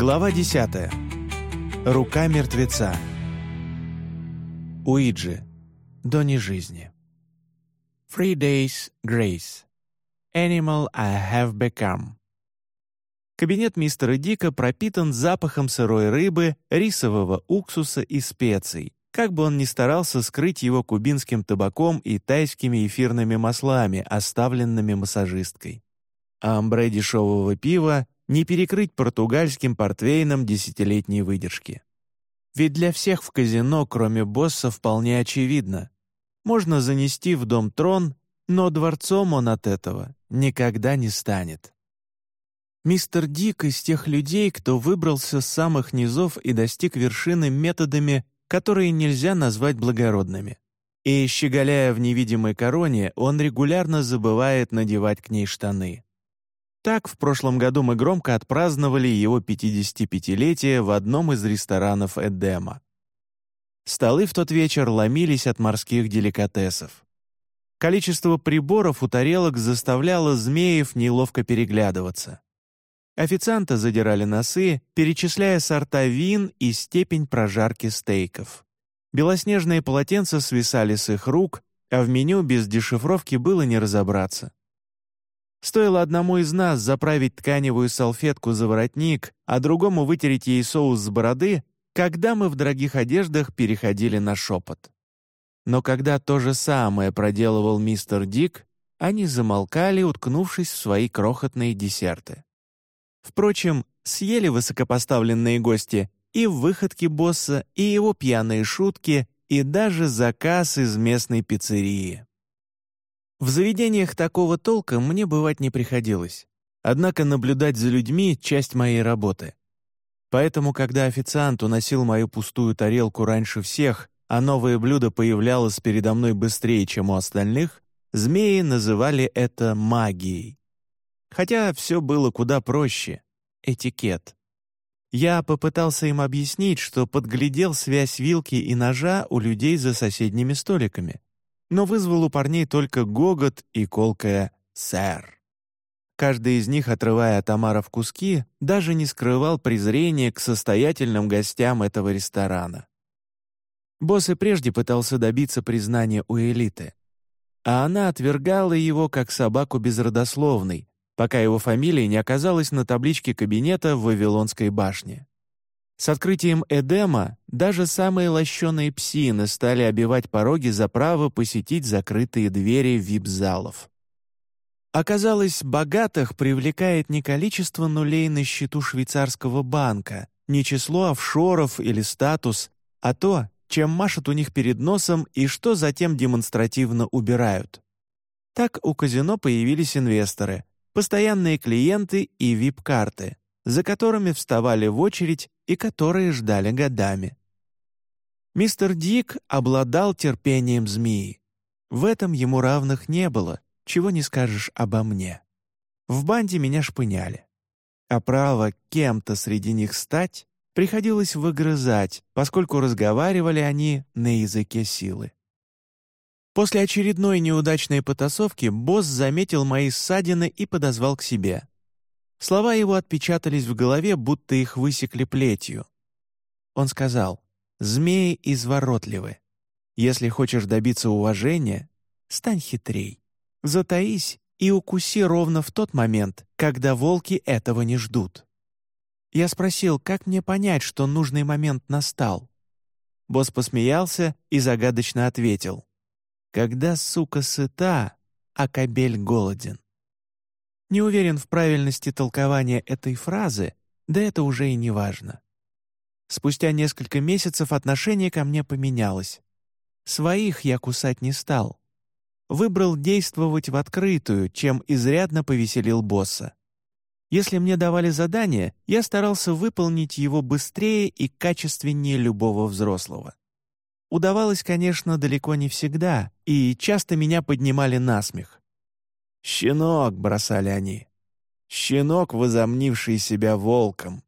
Глава 10. Рука мертвеца. Уиджи. Дони жизни. Three days grace. Animal I have become. Кабинет мистера Дика пропитан запахом сырой рыбы, рисового уксуса и специй, как бы он ни старался скрыть его кубинским табаком и тайскими эфирными маслами, оставленными массажисткой. А амбре дешевого пива не перекрыть португальским портвейном десятилетней выдержки. Ведь для всех в казино, кроме босса, вполне очевидно. Можно занести в дом трон, но дворцом он от этого никогда не станет. Мистер Дик из тех людей, кто выбрался с самых низов и достиг вершины методами, которые нельзя назвать благородными. И, щеголяя в невидимой короне, он регулярно забывает надевать к ней штаны. Так, в прошлом году мы громко отпраздновали его 55-летие в одном из ресторанов Эдема. Столы в тот вечер ломились от морских деликатесов. Количество приборов у тарелок заставляло змеев неловко переглядываться. Официанты задирали носы, перечисляя сорта вин и степень прожарки стейков. Белоснежные полотенца свисали с их рук, а в меню без дешифровки было не разобраться. Стоило одному из нас заправить тканевую салфетку за воротник, а другому вытереть ей соус с бороды, когда мы в дорогих одеждах переходили на шепот. Но когда то же самое проделывал мистер Дик, они замолкали, уткнувшись в свои крохотные десерты. Впрочем, съели высокопоставленные гости и выходки босса, и его пьяные шутки, и даже заказ из местной пиццерии. В заведениях такого толка мне бывать не приходилось. Однако наблюдать за людьми — часть моей работы. Поэтому, когда официант уносил мою пустую тарелку раньше всех, а новое блюдо появлялось передо мной быстрее, чем у остальных, змеи называли это магией. Хотя все было куда проще — этикет. Я попытался им объяснить, что подглядел связь вилки и ножа у людей за соседними столиками но вызвал у парней только гогот и колкое «сэр». Каждый из них, отрывая от омара в куски, даже не скрывал презрения к состоятельным гостям этого ресторана. Босс и прежде пытался добиться признания у элиты, а она отвергала его как собаку безродословной, пока его фамилия не оказалась на табличке кабинета в Вавилонской башне. С открытием Эдема даже самые лощеные псины стали обивать пороги за право посетить закрытые двери вип-залов. Оказалось, богатых привлекает не количество нулей на счету швейцарского банка, не число офшоров или статус, а то, чем машут у них перед носом и что затем демонстративно убирают. Так у казино появились инвесторы, постоянные клиенты и вип-карты, за которыми вставали в очередь и которые ждали годами. Мистер Дик обладал терпением змеи. В этом ему равных не было, чего не скажешь обо мне. В банде меня шпыняли. А право кем-то среди них стать приходилось выгрызать, поскольку разговаривали они на языке силы. После очередной неудачной потасовки босс заметил мои ссадины и подозвал к себе. Слова его отпечатались в голове, будто их высекли плетью. Он сказал, «Змеи изворотливы. Если хочешь добиться уважения, стань хитрей. Затаись и укуси ровно в тот момент, когда волки этого не ждут». Я спросил, как мне понять, что нужный момент настал. Босс посмеялся и загадочно ответил, «Когда сука сыта, а кобель голоден». Не уверен в правильности толкования этой фразы, да это уже и не важно. Спустя несколько месяцев отношение ко мне поменялось. Своих я кусать не стал. Выбрал действовать в открытую, чем изрядно повеселил босса. Если мне давали задание, я старался выполнить его быстрее и качественнее любого взрослого. Удавалось, конечно, далеко не всегда, и часто меня поднимали на смех. «Щенок!» — бросали они. «Щенок, возомнивший себя волком!»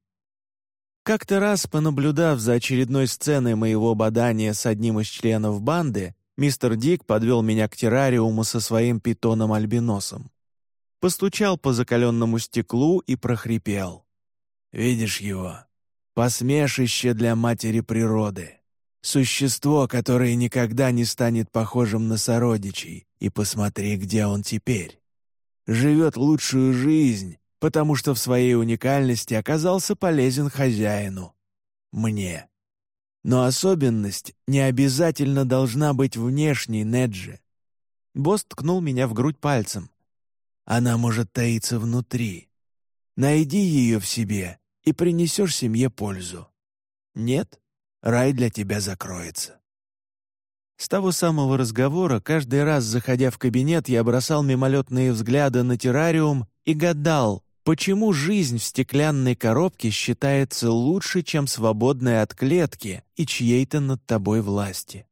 Как-то раз, понаблюдав за очередной сценой моего бадания с одним из членов банды, мистер Дик подвел меня к террариуму со своим питоном-альбиносом. Постучал по закаленному стеклу и прохрипел. Видишь его? Посмешище для матери природы. Существо, которое никогда не станет похожим на сородичей. И посмотри, где он теперь. Живет лучшую жизнь, потому что в своей уникальности оказался полезен хозяину. Мне. Но особенность не обязательно должна быть внешней, Неджи. Босс ткнул меня в грудь пальцем. Она может таиться внутри. Найди ее в себе и принесешь семье пользу. Нет, рай для тебя закроется. С того самого разговора, каждый раз, заходя в кабинет, я бросал мимолетные взгляды на террариум и гадал, почему жизнь в стеклянной коробке считается лучше, чем свободная от клетки и чьей-то над тобой власти.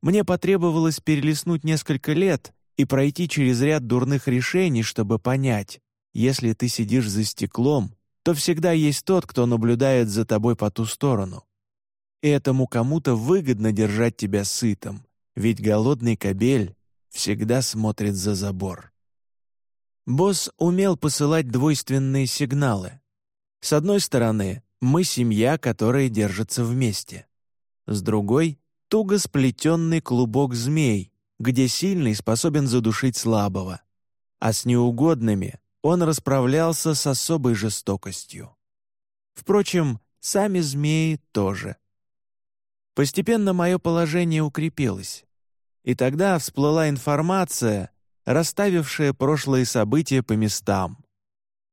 Мне потребовалось перелистнуть несколько лет и пройти через ряд дурных решений, чтобы понять, если ты сидишь за стеклом, то всегда есть тот, кто наблюдает за тобой по ту сторону. И этому кому-то выгодно держать тебя сытым, ведь голодный кобель всегда смотрит за забор. Босс умел посылать двойственные сигналы. С одной стороны, мы семья, которая держится вместе. С другой — туго сплетенный клубок змей, где сильный способен задушить слабого. А с неугодными он расправлялся с особой жестокостью. Впрочем, сами змеи тоже. Постепенно мое положение укрепилось. И тогда всплыла информация, расставившая прошлые события по местам.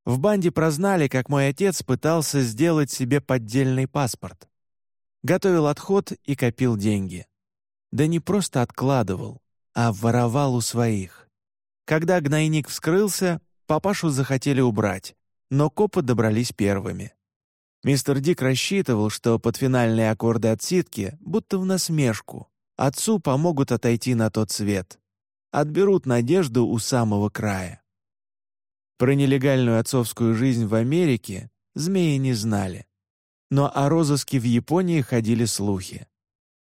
В банде прознали, как мой отец пытался сделать себе поддельный паспорт. Готовил отход и копил деньги. Да не просто откладывал, а воровал у своих. Когда гнойник вскрылся, папашу захотели убрать, но копы добрались первыми. Мистер Дик рассчитывал, что под финальные аккорды отсидки, будто в насмешку, отцу помогут отойти на тот свет отберут надежду у самого края. Про нелегальную отцовскую жизнь в Америке змеи не знали. Но о розыске в Японии ходили слухи.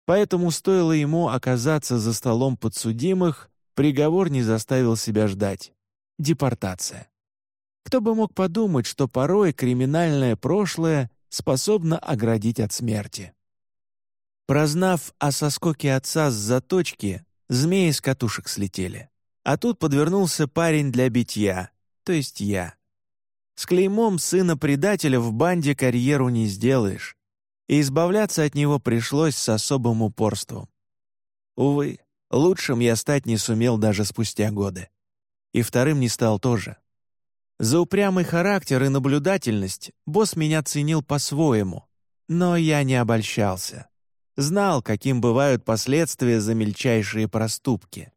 Поэтому стоило ему оказаться за столом подсудимых, приговор не заставил себя ждать. Депортация. Кто бы мог подумать, что порой криминальное прошлое способно оградить от смерти. Прознав о соскоке отца с заточки, Змеи с катушек слетели. А тут подвернулся парень для битья, то есть я. С клеймом сына предателя в банде карьеру не сделаешь, и избавляться от него пришлось с особым упорством. Увы, лучшим я стать не сумел даже спустя годы. И вторым не стал тоже. За упрямый характер и наблюдательность босс меня ценил по-своему, но я не обольщался. Знал, каким бывают последствия за мельчайшие проступки.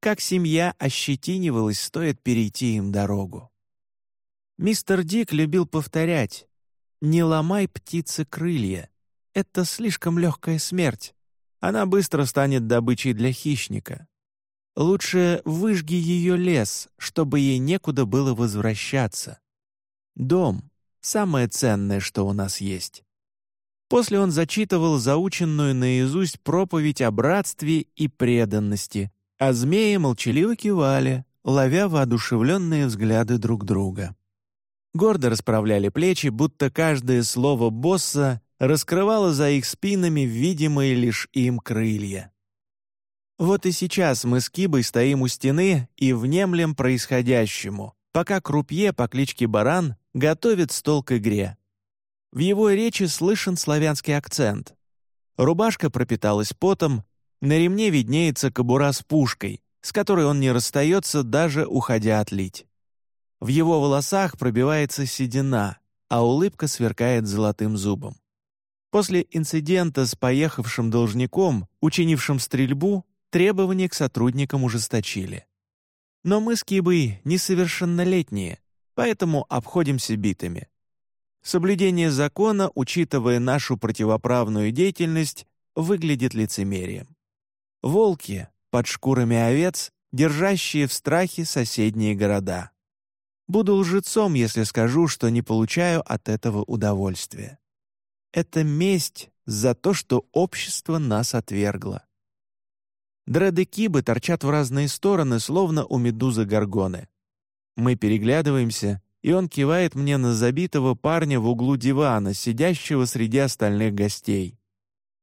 Как семья ощетинивалась, стоит перейти им дорогу. Мистер Дик любил повторять «Не ломай птицы крылья. Это слишком легкая смерть. Она быстро станет добычей для хищника. Лучше выжги ее лес, чтобы ей некуда было возвращаться. Дом — самое ценное, что у нас есть. После он зачитывал заученную наизусть проповедь о братстве и преданности, а змеи молчаливо кивали, ловя воодушевленные взгляды друг друга. Гордо расправляли плечи, будто каждое слово босса раскрывало за их спинами видимые лишь им крылья. Вот и сейчас мы с Кибой стоим у стены и внемлем происходящему, пока крупье по кличке Баран готовит стол к игре. В его речи слышен славянский акцент. Рубашка пропиталась потом, на ремне виднеется кобура с пушкой, с которой он не расстается, даже уходя отлить. В его волосах пробивается седина, а улыбка сверкает золотым зубом. После инцидента с поехавшим должником, учинившим стрельбу, требования к сотрудникам ужесточили. Но мы с Кибой несовершеннолетние, поэтому обходимся битами. Соблюдение закона, учитывая нашу противоправную деятельность, выглядит лицемерием. Волки под шкурами овец, держащие в страхе соседние города. Буду лжецом, если скажу, что не получаю от этого удовольствия. Это месть за то, что общество нас отвергло. Дреды Кибы торчат в разные стороны, словно у медузы горгоны. Мы переглядываемся, и он кивает мне на забитого парня в углу дивана, сидящего среди остальных гостей.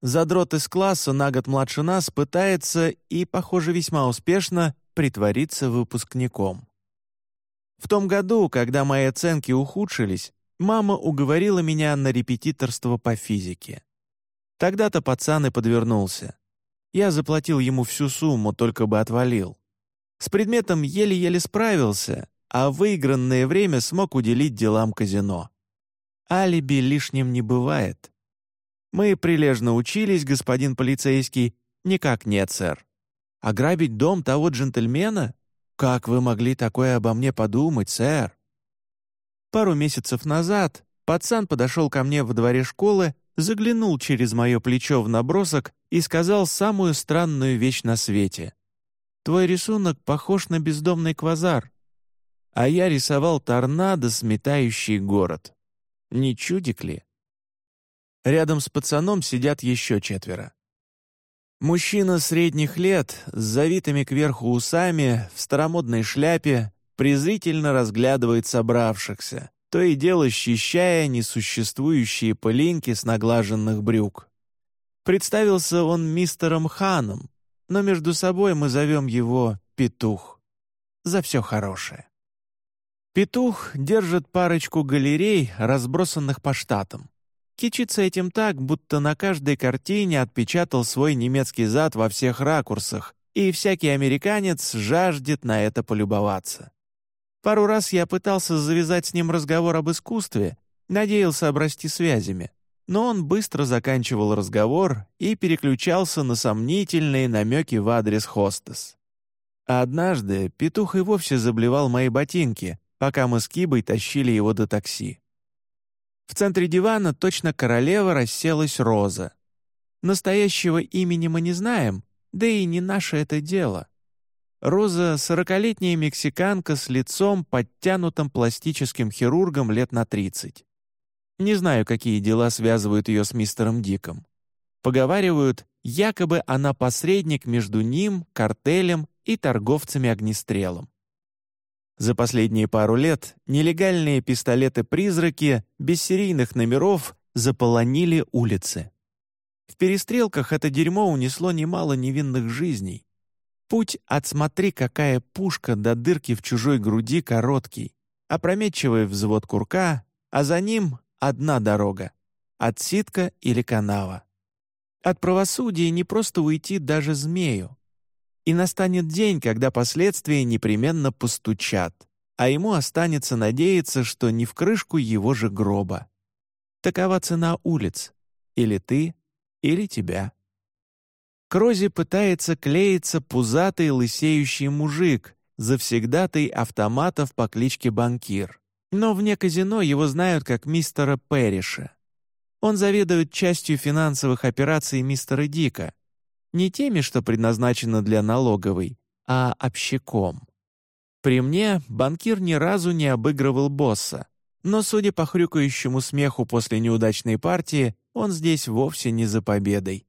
Задрот из класса на год младше нас пытается и, похоже, весьма успешно притвориться выпускником. В том году, когда мои оценки ухудшились, мама уговорила меня на репетиторство по физике. Тогда-то пацан и подвернулся. Я заплатил ему всю сумму, только бы отвалил. С предметом еле-еле справился, а выигранное время смог уделить делам казино. Алиби лишним не бывает. Мы прилежно учились, господин полицейский. Никак нет, сэр. Ограбить дом того джентльмена? Как вы могли такое обо мне подумать, сэр? Пару месяцев назад пацан подошел ко мне в дворе школы, заглянул через мое плечо в набросок и сказал самую странную вещь на свете. «Твой рисунок похож на бездомный квазар». А я рисовал торнадо, сметающий город. Не чудик ли? Рядом с пацаном сидят еще четверо. Мужчина средних лет, с завитыми кверху усами, в старомодной шляпе, презрительно разглядывает собравшихся, то и дело счищая несуществующие пылинки с наглаженных брюк. Представился он мистером Ханом, но между собой мы зовем его Петух. За все хорошее. Петух держит парочку галерей, разбросанных по штатам. Кичится этим так, будто на каждой картине отпечатал свой немецкий зад во всех ракурсах, и всякий американец жаждет на это полюбоваться. Пару раз я пытался завязать с ним разговор об искусстве, надеялся обрасти связями, но он быстро заканчивал разговор и переключался на сомнительные намеки в адрес хостес. А однажды петух и вовсе заблевал мои ботинки, пока мы с Кибой тащили его до такси. В центре дивана точно королева расселась Роза. Настоящего имени мы не знаем, да и не наше это дело. Роза — сорокалетняя мексиканка с лицом, подтянутым пластическим хирургом лет на тридцать. Не знаю, какие дела связывают ее с мистером Диком. Поговаривают, якобы она посредник между ним, картелем и торговцами огнестрелом. За последние пару лет нелегальные пистолеты-призраки без серийных номеров заполонили улицы. В перестрелках это дерьмо унесло немало невинных жизней. Путь от «смотри, какая пушка» до дырки в чужой груди короткий, опрометчивый взвод курка, а за ним одна дорога — отсидка или канава. От правосудия не просто уйти даже змею. И настанет день, когда последствия непременно постучат, а ему останется надеяться, что не в крышку его же гроба. Такова цена улиц. Или ты, или тебя. К Розе пытается клеиться пузатый лысеющий мужик, завсегдатый автоматов по кличке Банкир. Но вне казино его знают как мистера Перриша. Он заведует частью финансовых операций мистера Дика, не теми, что предназначены для налоговой, а общаком. При мне банкир ни разу не обыгрывал босса, но, судя по хрюкающему смеху после неудачной партии, он здесь вовсе не за победой.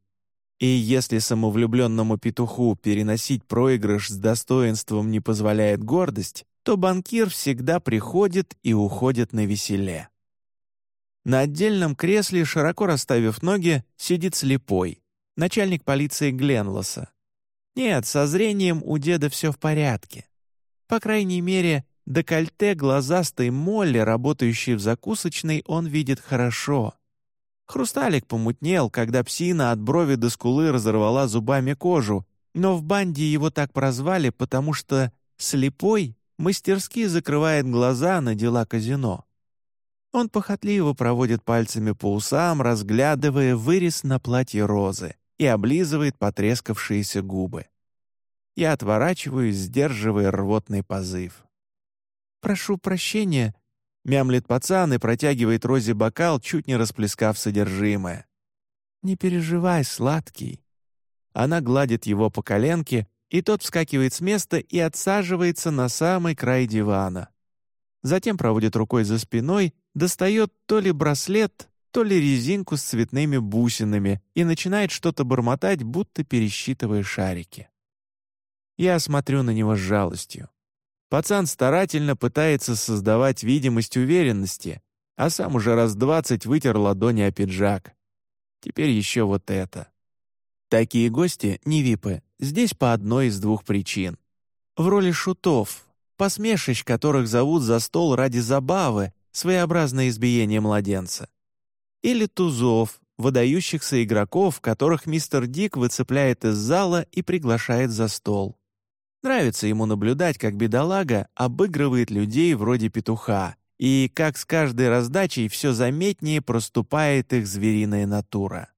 И если самовлюбленному петуху переносить проигрыш с достоинством не позволяет гордость, то банкир всегда приходит и уходит на веселе. На отдельном кресле, широко расставив ноги, сидит слепой, начальник полиции Гленлоса. Нет, со зрением у деда все в порядке. По крайней мере, декольте глазастой Молли, работающей в закусочной, он видит хорошо. Хрусталик помутнел, когда псина от брови до скулы разорвала зубами кожу, но в банде его так прозвали, потому что слепой мастерски закрывает глаза на дела казино. Он похотливо проводит пальцами по усам, разглядывая вырез на платье розы и облизывает потрескавшиеся губы. Я отворачиваюсь, сдерживая рвотный позыв. «Прошу прощения», — мямлет пацан и протягивает Розе бокал, чуть не расплескав содержимое. «Не переживай, сладкий». Она гладит его по коленке, и тот вскакивает с места и отсаживается на самый край дивана. Затем проводит рукой за спиной, достает то ли браслет, то ли резинку с цветными бусинами и начинает что-то бормотать, будто пересчитывая шарики. Я смотрю на него с жалостью. Пацан старательно пытается создавать видимость уверенности, а сам уже раз двадцать вытер ладони о пиджак. Теперь еще вот это. Такие гости, не випы, здесь по одной из двух причин. В роли шутов, посмешищ, которых зовут за стол ради забавы, своеобразное избиение младенца. Или тузов, выдающихся игроков, которых мистер Дик выцепляет из зала и приглашает за стол. Нравится ему наблюдать, как бедолага обыгрывает людей вроде петуха, и как с каждой раздачей все заметнее проступает их звериная натура.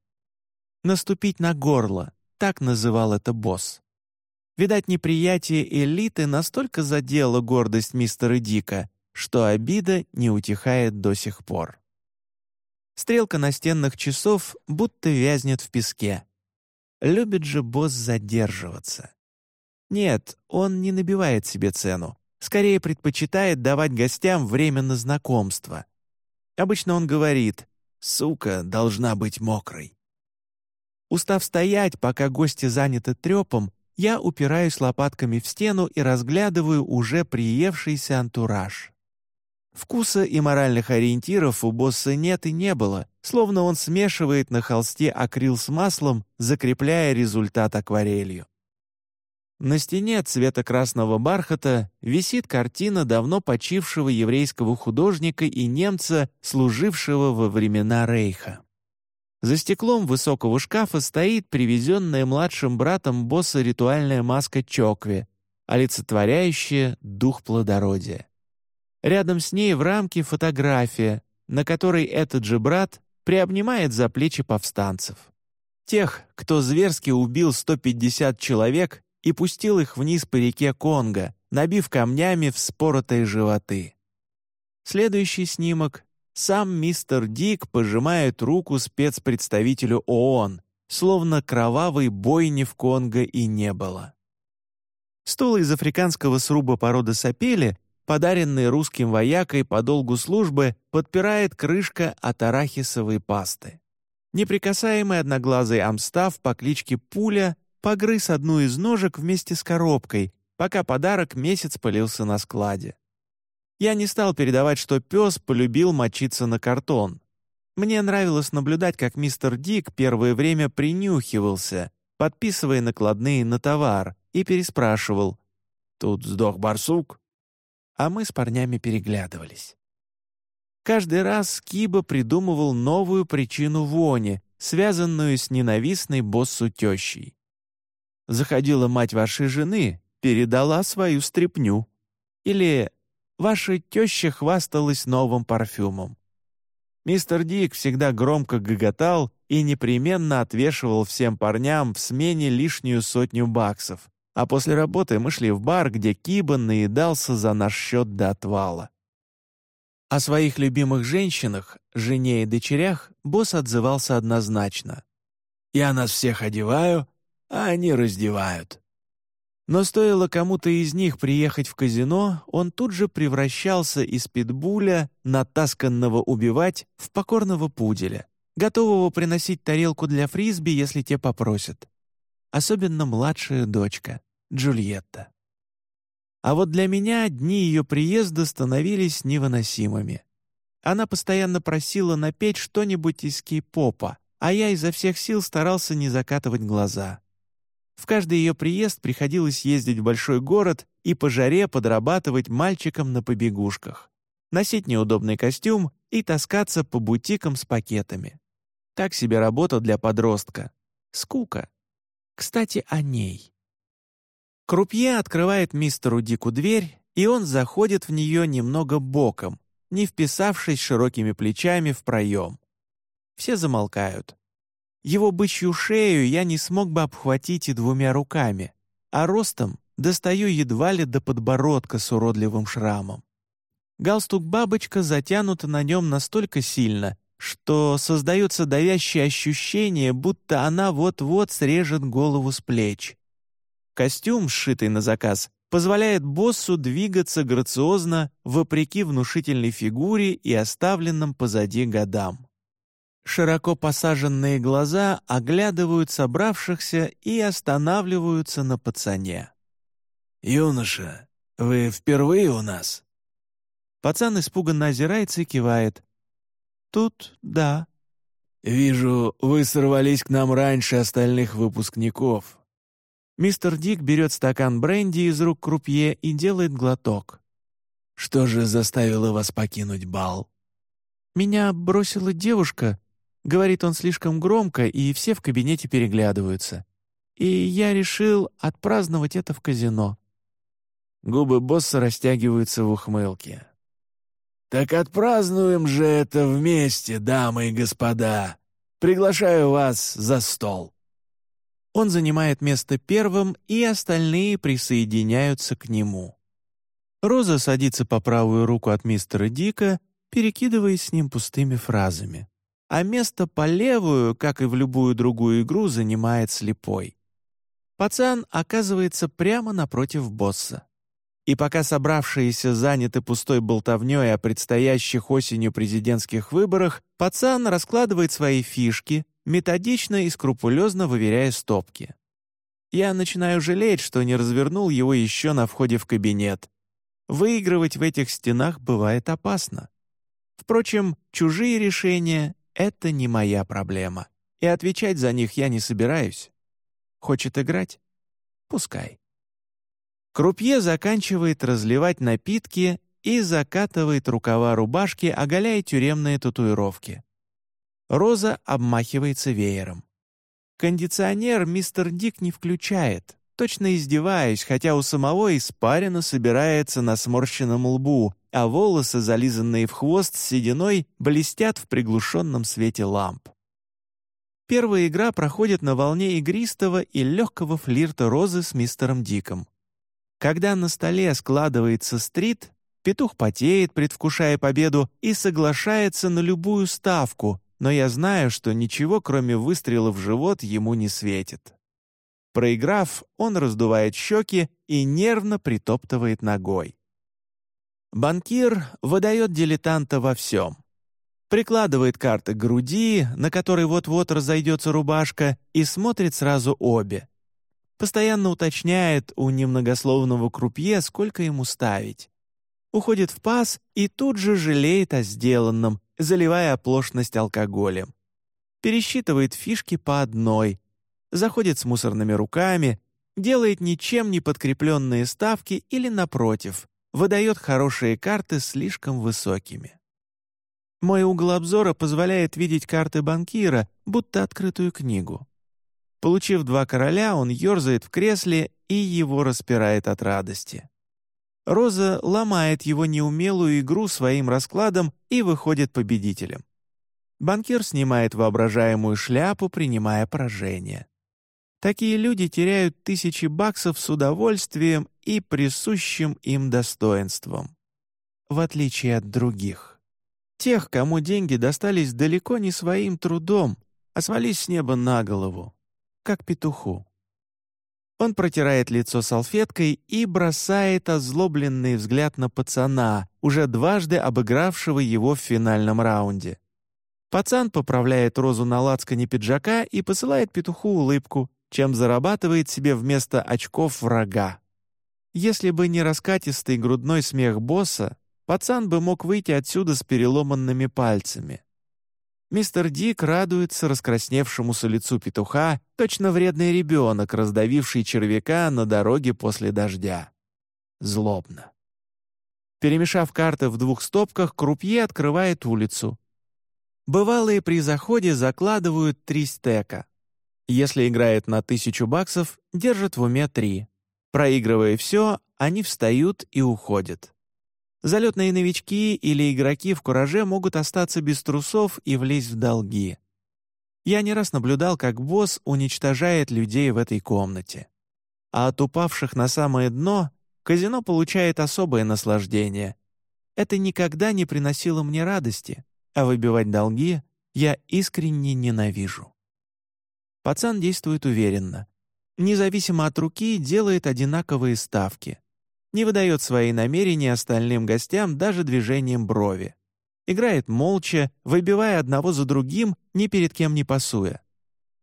«Наступить на горло» — так называл это босс. Видать, неприятие элиты настолько задело гордость мистера Дика, что обида не утихает до сих пор. Стрелка настенных часов будто вязнет в песке. Любит же босс задерживаться. Нет, он не набивает себе цену. Скорее предпочитает давать гостям время на знакомство. Обычно он говорит «Сука должна быть мокрой». Устав стоять, пока гости заняты трепом, я упираюсь лопатками в стену и разглядываю уже приевшийся антураж. Вкуса и моральных ориентиров у босса нет и не было, словно он смешивает на холсте акрил с маслом, закрепляя результат акварелью. На стене цвета красного бархата висит картина давно почившего еврейского художника и немца, служившего во времена Рейха. За стеклом высокого шкафа стоит привезенная младшим братом босса ритуальная маска Чокве, олицетворяющая дух плодородия. Рядом с ней в рамке фотография, на которой этот же брат приобнимает за плечи повстанцев. Тех, кто зверски убил 150 человек и пустил их вниз по реке Конго, набив камнями вспоротые животы. Следующий снимок. Сам мистер Дик пожимает руку спецпредставителю ООН, словно кровавой бойни в Конго и не было. Стол из африканского сруба породы сапели подаренный русским воякой по долгу службы, подпирает крышка от арахисовой пасты. Неприкасаемый одноглазый амстав по кличке Пуля погрыз одну из ножек вместе с коробкой, пока подарок месяц пылился на складе. Я не стал передавать, что пес полюбил мочиться на картон. Мне нравилось наблюдать, как мистер Дик первое время принюхивался, подписывая накладные на товар, и переспрашивал «Тут сдох барсук?» а мы с парнями переглядывались. Каждый раз Киба придумывал новую причину вони, связанную с ненавистной боссу тещей. Заходила мать вашей жены, передала свою стряпню. Или ваша теща хвасталась новым парфюмом. Мистер Дик всегда громко гоготал и непременно отвешивал всем парням в смене лишнюю сотню баксов, а после работы мы шли в бар, где Кибан наедался за наш счет до отвала. О своих любимых женщинах, жене и дочерях, босс отзывался однозначно. «Я нас всех одеваю, а они раздевают». Но стоило кому-то из них приехать в казино, он тут же превращался из питбуля, натасканного убивать, в покорного пуделя, готового приносить тарелку для фрисби, если те попросят. Особенно младшая дочка. Джульетта. А вот для меня дни ее приезда становились невыносимыми. Она постоянно просила напеть что-нибудь из кей-попа, а я изо всех сил старался не закатывать глаза. В каждый ее приезд приходилось ездить в большой город и по жаре подрабатывать мальчиком на побегушках, носить неудобный костюм и таскаться по бутикам с пакетами. Так себе работа для подростка. Скука. Кстати, о ней. Крупье открывает мистеру Дику дверь, и он заходит в нее немного боком, не вписавшись широкими плечами в проем. Все замолкают. Его бычью шею я не смог бы обхватить и двумя руками, а ростом достаю едва ли до подбородка с уродливым шрамом. Галстук-бабочка затянута на нем настолько сильно, что создается давящее ощущение, будто она вот-вот срежет голову с плеч. Костюм, сшитый на заказ, позволяет боссу двигаться грациозно вопреки внушительной фигуре и оставленным позади годам. Широко посаженные глаза оглядывают собравшихся и останавливаются на пацане. «Юноша, «Вы впервые у нас?» Пацан испуганно озирается и кивает. «Тут да». «Вижу, вы сорвались к нам раньше остальных выпускников». Мистер Дик берет стакан бренди из рук крупье и делает глоток. «Что же заставило вас покинуть бал?» «Меня бросила девушка», — говорит он слишком громко, и все в кабинете переглядываются. «И я решил отпраздновать это в казино». Губы босса растягиваются в ухмылке. «Так отпразднуем же это вместе, дамы и господа! Приглашаю вас за стол!» Он занимает место первым, и остальные присоединяются к нему. Роза садится по правую руку от мистера Дика, перекидываясь с ним пустыми фразами. А место по левую, как и в любую другую игру, занимает слепой. Пацан оказывается прямо напротив босса. И пока собравшиеся заняты пустой болтовнёй о предстоящих осенью президентских выборах, пацан раскладывает свои фишки, методично и скрупулезно выверяя стопки. Я начинаю жалеть, что не развернул его еще на входе в кабинет. Выигрывать в этих стенах бывает опасно. Впрочем, чужие решения — это не моя проблема, и отвечать за них я не собираюсь. Хочет играть? Пускай. Крупье заканчивает разливать напитки и закатывает рукава рубашки, оголяя тюремные татуировки. Роза обмахивается веером. Кондиционер мистер Дик не включает, точно издеваясь, хотя у самого испарина собирается на сморщенном лбу, а волосы, зализанные в хвост с сединой, блестят в приглушенном свете ламп. Первая игра проходит на волне игристого и легкого флирта Розы с мистером Диком. Когда на столе складывается стрит, петух потеет, предвкушая победу, и соглашается на любую ставку, но я знаю, что ничего, кроме выстрела в живот, ему не светит. Проиграв, он раздувает щеки и нервно притоптывает ногой. Банкир выдает дилетанта во всем. Прикладывает карты к груди, на которой вот-вот разойдется рубашка, и смотрит сразу обе, Постоянно уточняет у немногословного крупье, сколько ему ставить. Уходит в пас и тут же жалеет о сделанном, заливая оплошность алкоголем. Пересчитывает фишки по одной, заходит с мусорными руками, делает ничем не подкрепленные ставки или, напротив, выдает хорошие карты слишком высокими. Мой угол обзора позволяет видеть карты банкира, будто открытую книгу. Получив два короля, он ерзает в кресле и его распирает от радости. Роза ломает его неумелую игру своим раскладом и выходит победителем. Банкир снимает воображаемую шляпу, принимая поражение. Такие люди теряют тысячи баксов с удовольствием и присущим им достоинством. В отличие от других. Тех, кому деньги достались далеко не своим трудом, а свались с неба на голову как петуху. Он протирает лицо салфеткой и бросает озлобленный взгляд на пацана, уже дважды обыгравшего его в финальном раунде. Пацан поправляет розу на лацкане пиджака и посылает петуху улыбку, чем зарабатывает себе вместо очков врага. Если бы не раскатистый грудной смех босса, пацан бы мог выйти отсюда с переломанными пальцами. Мистер Дик радуется раскрасневшемуся лицу петуха, точно вредный ребенок, раздавивший червяка на дороге после дождя. Злобно. Перемешав карты в двух стопках, крупье открывает улицу. Бывалые при заходе закладывают три стека. Если играет на тысячу баксов, держат в уме три. Проигрывая все, они встают и уходят. Залетные новички или игроки в кураже могут остаться без трусов и влезть в долги. Я не раз наблюдал, как босс уничтожает людей в этой комнате. А от упавших на самое дно казино получает особое наслаждение. Это никогда не приносило мне радости, а выбивать долги я искренне ненавижу. Пацан действует уверенно. Независимо от руки делает одинаковые ставки не выдает свои намерения остальным гостям даже движением брови. Играет молча, выбивая одного за другим, ни перед кем не пасуя.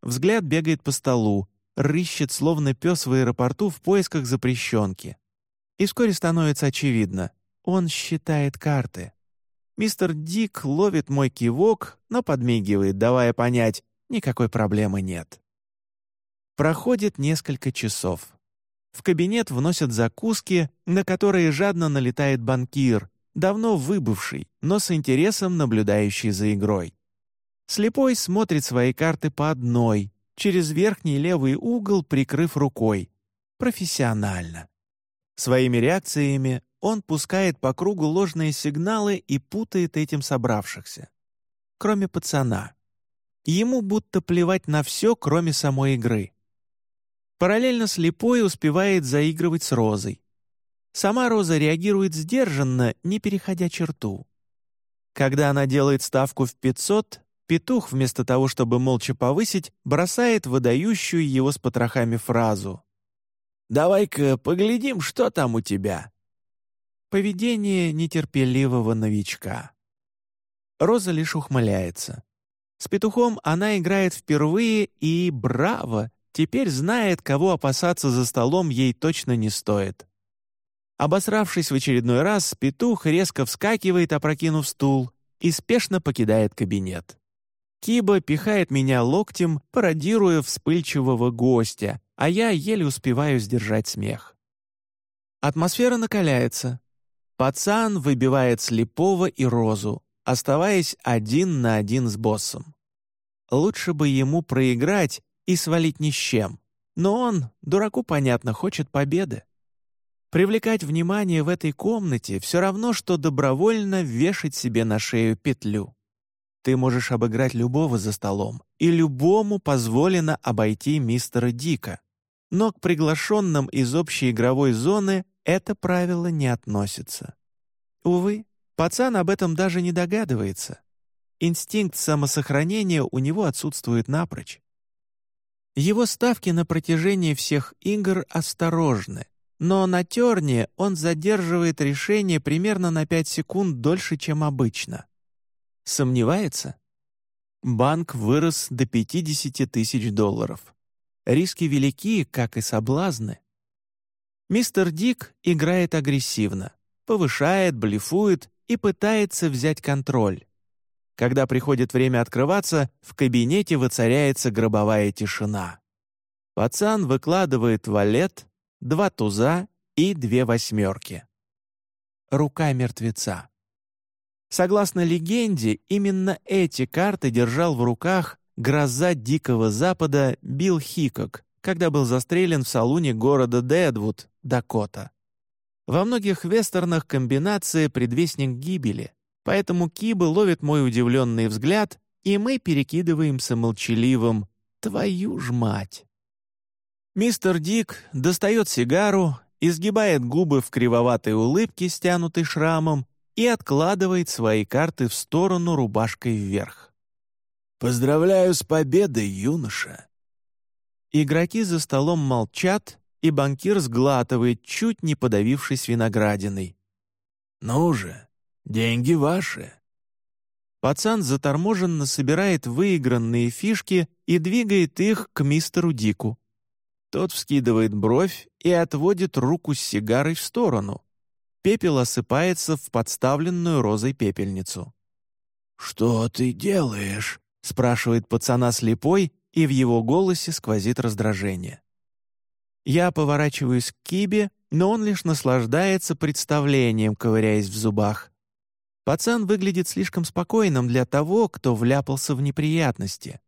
Взгляд бегает по столу, рыщет, словно пес в аэропорту в поисках запрещенки. И вскоре становится очевидно, он считает карты. Мистер Дик ловит мой кивок, но подмигивает, давая понять, никакой проблемы нет. Проходит несколько часов. В кабинет вносят закуски, на которые жадно налетает банкир, давно выбывший, но с интересом наблюдающий за игрой. Слепой смотрит свои карты по одной, через верхний левый угол прикрыв рукой. Профессионально. Своими реакциями он пускает по кругу ложные сигналы и путает этим собравшихся. Кроме пацана. Ему будто плевать на все, кроме самой игры. Параллельно слепой успевает заигрывать с Розой. Сама Роза реагирует сдержанно, не переходя черту. Когда она делает ставку в 500, петух, вместо того, чтобы молча повысить, бросает выдающую его с потрохами фразу. «Давай-ка поглядим, что там у тебя». Поведение нетерпеливого новичка. Роза лишь ухмыляется. С петухом она играет впервые и, браво, теперь знает, кого опасаться за столом ей точно не стоит. Обосравшись в очередной раз, петух резко вскакивает, опрокинув стул, и спешно покидает кабинет. Киба пихает меня локтем, пародируя вспыльчивого гостя, а я еле успеваю сдержать смех. Атмосфера накаляется. Пацан выбивает слепого и розу, оставаясь один на один с боссом. Лучше бы ему проиграть и свалить ни с чем, но он, дураку понятно, хочет победы. Привлекать внимание в этой комнате все равно, что добровольно вешать себе на шею петлю. Ты можешь обыграть любого за столом, и любому позволено обойти мистера Дика. Но к приглашенным из общей игровой зоны это правило не относится. Увы, пацан об этом даже не догадывается. Инстинкт самосохранения у него отсутствует напрочь. Его ставки на протяжении всех игр осторожны, но на терне он задерживает решение примерно на 5 секунд дольше, чем обычно. Сомневается? Банк вырос до 50 тысяч долларов. Риски велики, как и соблазны. Мистер Дик играет агрессивно, повышает, блефует и пытается взять контроль. Когда приходит время открываться, в кабинете воцаряется гробовая тишина. Пацан выкладывает валет, два туза и две восьмерки. Рука мертвеца. Согласно легенде, именно эти карты держал в руках гроза Дикого Запада Билл Хикок, когда был застрелен в салуне города Дэдвуд, Дакота. Во многих вестернах комбинация предвестник гибели, поэтому Кибы ловит мой удивленный взгляд, и мы перекидываемся молчаливым «твою ж мать». Мистер Дик достает сигару, изгибает губы в кривоватой улыбке, стянутой шрамом, и откладывает свои карты в сторону рубашкой вверх. «Поздравляю с победой, юноша!» Игроки за столом молчат, и банкир сглатывает, чуть не подавившись виноградиной. «Ну же, деньги ваши!» Пацан заторможенно собирает выигранные фишки и двигает их к мистеру Дику. Тот вскидывает бровь и отводит руку с сигарой в сторону. Пепел осыпается в подставленную розой пепельницу. «Что ты делаешь?» — спрашивает пацана слепой, и в его голосе сквозит раздражение. Я поворачиваюсь к Кибе, но он лишь наслаждается представлением, ковыряясь в зубах. Пацан выглядит слишком спокойным для того, кто вляпался в неприятности.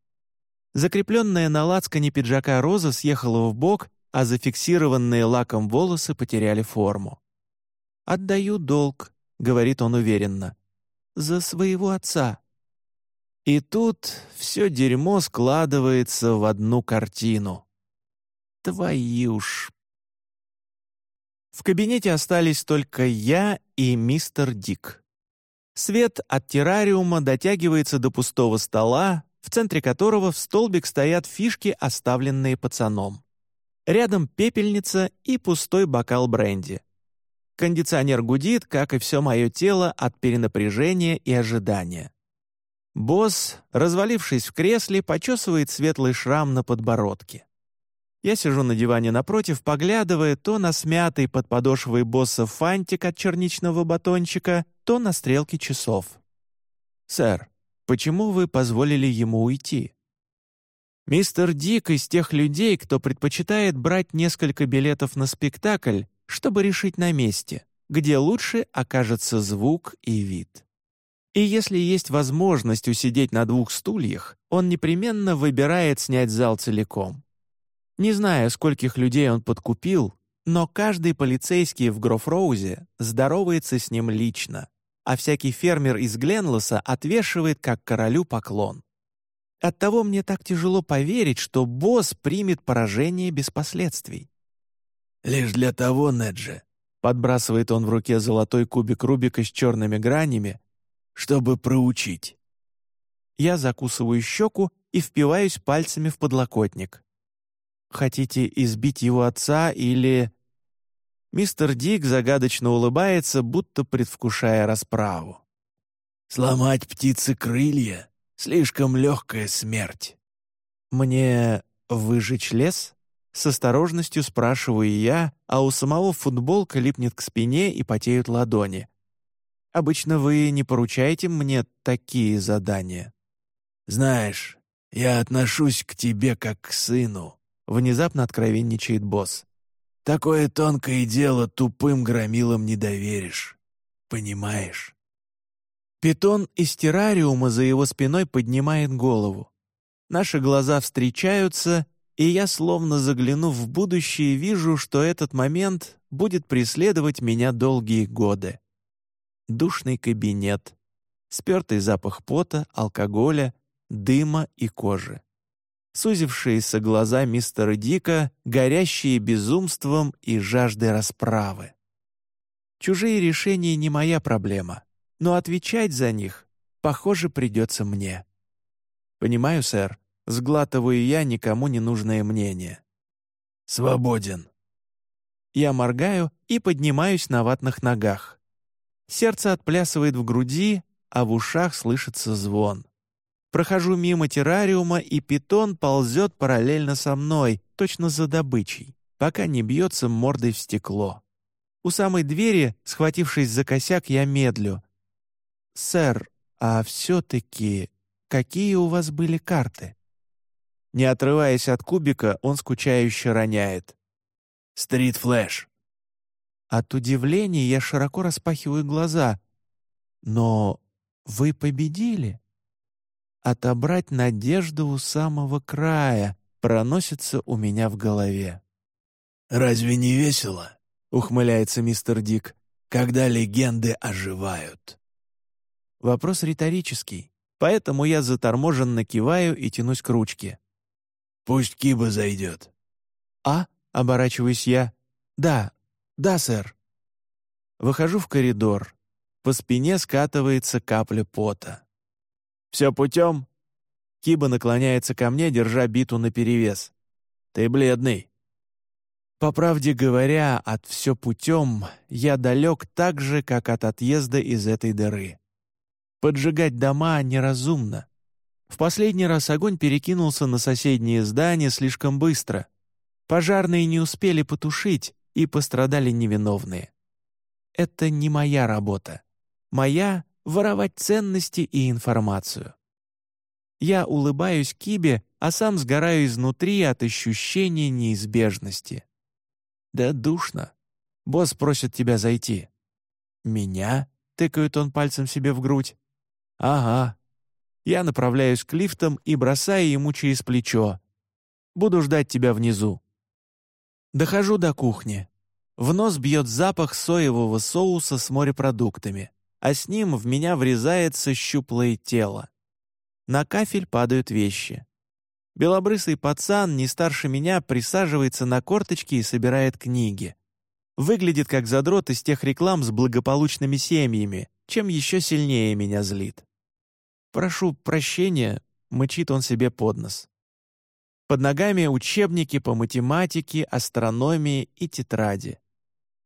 Закрепленная на лацкане пиджака роза съехала в бок, а зафиксированные лаком волосы потеряли форму. «Отдаю долг», — говорит он уверенно, — «за своего отца». И тут все дерьмо складывается в одну картину. Твою ж... В кабинете остались только я и мистер Дик. Свет от террариума дотягивается до пустого стола, в центре которого в столбик стоят фишки, оставленные пацаном. Рядом пепельница и пустой бокал бренди. Кондиционер гудит, как и все мое тело от перенапряжения и ожидания. Босс, развалившись в кресле, почесывает светлый шрам на подбородке. Я сижу на диване напротив, поглядывая то на смятый под подошвой босса фантик от черничного батончика, то на стрелки часов. «Сэр, почему вы позволили ему уйти?» Мистер Дик из тех людей, кто предпочитает брать несколько билетов на спектакль, чтобы решить на месте, где лучше окажется звук и вид. И если есть возможность усидеть на двух стульях, он непременно выбирает снять зал целиком. Не знаю, скольких людей он подкупил, но каждый полицейский в Грофроузе здоровается с ним лично, а всякий фермер из Гленлоса отвешивает как королю поклон. Оттого мне так тяжело поверить, что босс примет поражение без последствий. «Лишь для того, Неджи», — подбрасывает он в руке золотой кубик Рубика с черными гранями, чтобы проучить. Я закусываю щеку и впиваюсь пальцами в подлокотник. Хотите избить его отца или... Мистер Дик загадочно улыбается, будто предвкушая расправу. «Сломать птицы крылья Слишком легкая смерть. Мне выжечь лес? С осторожностью спрашиваю я, а у самого футболка липнет к спине и потеют ладони. Обычно вы не поручаете мне такие задания. Знаешь, я отношусь к тебе как к сыну, внезапно откровенничает босс. Такое тонкое дело тупым громилам не доверишь. Понимаешь? Питон из террариума за его спиной поднимает голову. Наши глаза встречаются, и я, словно заглянув в будущее, вижу, что этот момент будет преследовать меня долгие годы. Душный кабинет, спертый запах пота, алкоголя, дыма и кожи. Сузившиеся глаза мистера Дика, горящие безумством и жаждой расправы. Чужие решения не моя проблема но отвечать за них, похоже, придется мне. Понимаю, сэр, сглатываю я никому не нужное мнение. Свободен. Я моргаю и поднимаюсь на ватных ногах. Сердце отплясывает в груди, а в ушах слышится звон. Прохожу мимо террариума, и питон ползет параллельно со мной, точно за добычей, пока не бьется мордой в стекло. У самой двери, схватившись за косяк, я медлю, «Сэр, а все-таки какие у вас были карты?» Не отрываясь от кубика, он скучающе роняет. «Стрит Флэш». От удивления я широко распахиваю глаза. «Но вы победили?» «Отобрать надежду у самого края» проносится у меня в голове. «Разве не весело?» — ухмыляется мистер Дик, «когда легенды оживают». Вопрос риторический, поэтому я заторможенно киваю и тянусь к ручке. «Пусть Киба зайдет». «А?» — оборачиваюсь я. «Да, да, сэр». Выхожу в коридор. По спине скатывается капля пота. «Все путем?» Киба наклоняется ко мне, держа биту наперевес. «Ты бледный». По правде говоря, от «все путем» я далек так же, как от отъезда из этой дыры. Поджигать дома неразумно. В последний раз огонь перекинулся на соседние здания слишком быстро. Пожарные не успели потушить, и пострадали невиновные. Это не моя работа. Моя — воровать ценности и информацию. Я улыбаюсь Кибе, а сам сгораю изнутри от ощущения неизбежности. Да душно. Босс просит тебя зайти. «Меня?» — тыкает он пальцем себе в грудь. «Ага». Я направляюсь к лифтам и бросаю ему через плечо. «Буду ждать тебя внизу». Дохожу до кухни. В нос бьет запах соевого соуса с морепродуктами, а с ним в меня врезается щуплое тело. На кафель падают вещи. Белобрысый пацан, не старше меня, присаживается на корточки и собирает книги. Выглядит как задрот из тех реклам с благополучными семьями, чем еще сильнее меня злит. «Прошу прощения», — мычит он себе под нос. Под ногами учебники по математике, астрономии и тетради.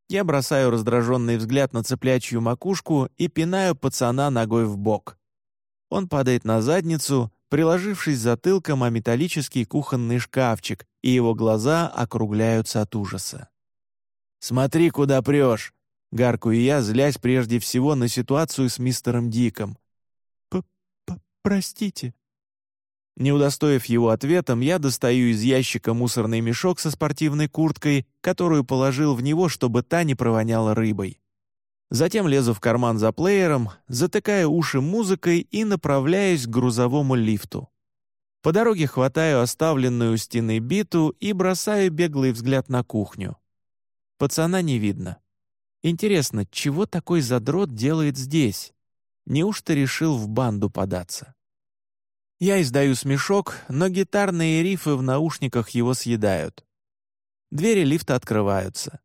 Я бросаю раздраженный взгляд на цыплячью макушку и пинаю пацана ногой в бок. Он падает на задницу, приложившись затылком о металлический кухонный шкафчик, и его глаза округляются от ужаса. «Смотри, куда прешь!» — гаркую я, злясь прежде всего на ситуацию с мистером Диком. П -п «Простите». Не удостоив его ответом, я достаю из ящика мусорный мешок со спортивной курткой, которую положил в него, чтобы та не провоняла рыбой. Затем лезу в карман за плеером, затыкаю уши музыкой и направляюсь к грузовому лифту. По дороге хватаю оставленную у стены биту и бросаю беглый взгляд на кухню. Пацана не видно. Интересно, чего такой задрот делает здесь? Неужто решил в банду податься? Я издаю смешок, но гитарные рифы в наушниках его съедают. Двери лифта открываются.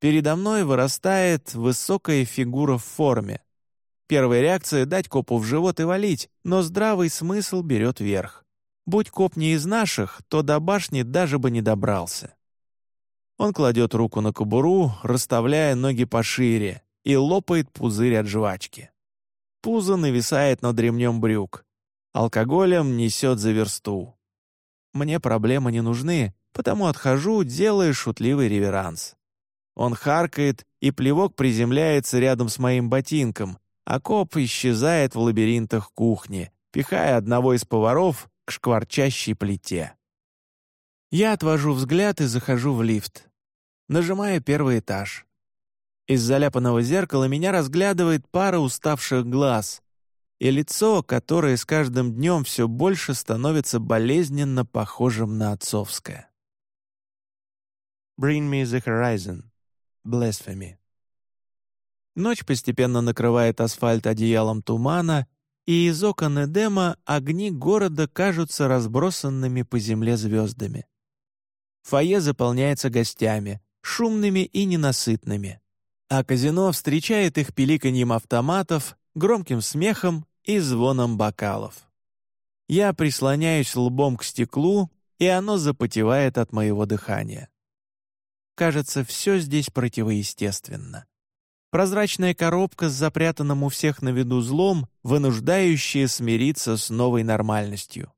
Передо мной вырастает высокая фигура в форме. Первая реакция — дать копу в живот и валить, но здравый смысл берет верх. Будь коп не из наших, то до башни даже бы не добрался. Он кладет руку на кобуру, расставляя ноги пошире, и лопает пузырь от жвачки. Пузо нависает над ремнем брюк. Алкоголем несет за версту. Мне проблемы не нужны, потому отхожу, делая шутливый реверанс. Он харкает, и плевок приземляется рядом с моим ботинком, а коп исчезает в лабиринтах кухни, пихая одного из поваров к шкварчащей плите. Я отвожу взгляд и захожу в лифт. Нажимаю первый этаж. Из заляпанного зеркала меня разглядывает пара уставших глаз и лицо, которое с каждым днем все больше становится болезненно похожим на отцовское. Bring me the horizon. Blasphemy. Ночь постепенно накрывает асфальт одеялом тумана, и из окон Эдема огни города кажутся разбросанными по земле звездами. Фойе заполняется гостями, шумными и ненасытными, а казино встречает их пиликаньем автоматов, громким смехом и звоном бокалов. Я прислоняюсь лбом к стеклу, и оно запотевает от моего дыхания. Кажется, все здесь противоестественно. Прозрачная коробка с запрятанным у всех на виду злом, вынуждающая смириться с новой нормальностью.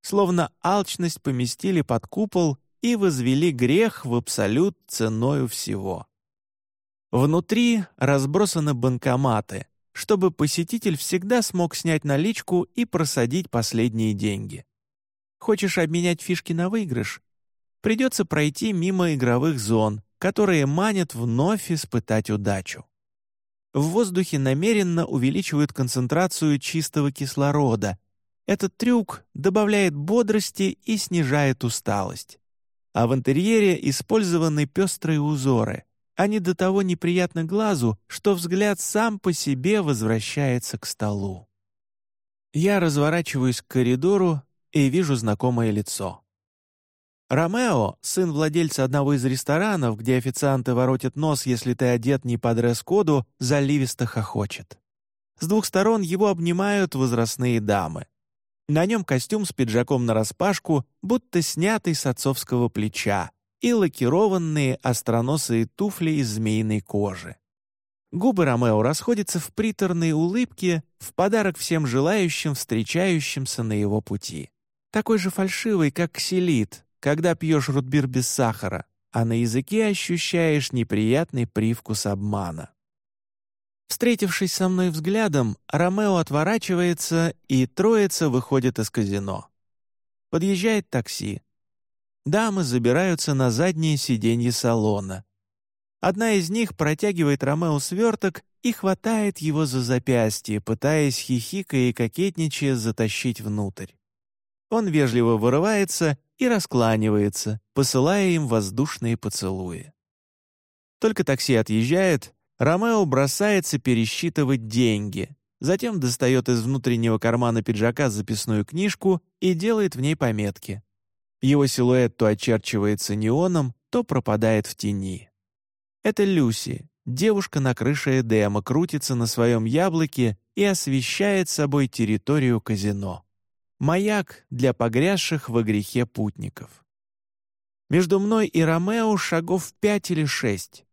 Словно алчность поместили под купол и возвели грех в абсолют ценою всего. Внутри разбросаны банкоматы, чтобы посетитель всегда смог снять наличку и просадить последние деньги. Хочешь обменять фишки на выигрыш? придется пройти мимо игровых зон, которые манят вновь испытать удачу. В воздухе намеренно увеличивают концентрацию чистого кислорода. Этот трюк добавляет бодрости и снижает усталость. А в интерьере использованы пестрые узоры. Они до того неприятны глазу, что взгляд сам по себе возвращается к столу. Я разворачиваюсь к коридору и вижу знакомое лицо. Ромео, сын владельца одного из ресторанов, где официанты воротят нос, если ты одет не по дресс-коду, заливисто хохочет. С двух сторон его обнимают возрастные дамы. На нем костюм с пиджаком нараспашку, будто снятый с отцовского плеча, и лакированные остроносые туфли из змеиной кожи. Губы Ромео расходятся в приторной улыбке в подарок всем желающим, встречающимся на его пути. Такой же фальшивый, как ксилит, когда пьешь рутбир без сахара, а на языке ощущаешь неприятный привкус обмана. Встретившись со мной взглядом, Ромео отворачивается, и троица выходит из казино. Подъезжает такси. Дамы забираются на заднее сиденье салона. Одна из них протягивает Ромео сверток и хватает его за запястье, пытаясь хихикая и кокетничая затащить внутрь. Он вежливо вырывается и раскланивается, посылая им воздушные поцелуи. Только такси отъезжает, Ромео бросается пересчитывать деньги, затем достает из внутреннего кармана пиджака записную книжку и делает в ней пометки. Его силуэт то очерчивается неоном, то пропадает в тени. Это Люси, девушка на крыше Эдема, крутится на своем яблоке и освещает собой территорию казино маяк для погрязших во грехе путников. Между мной и Ромео шагов пять или шесть.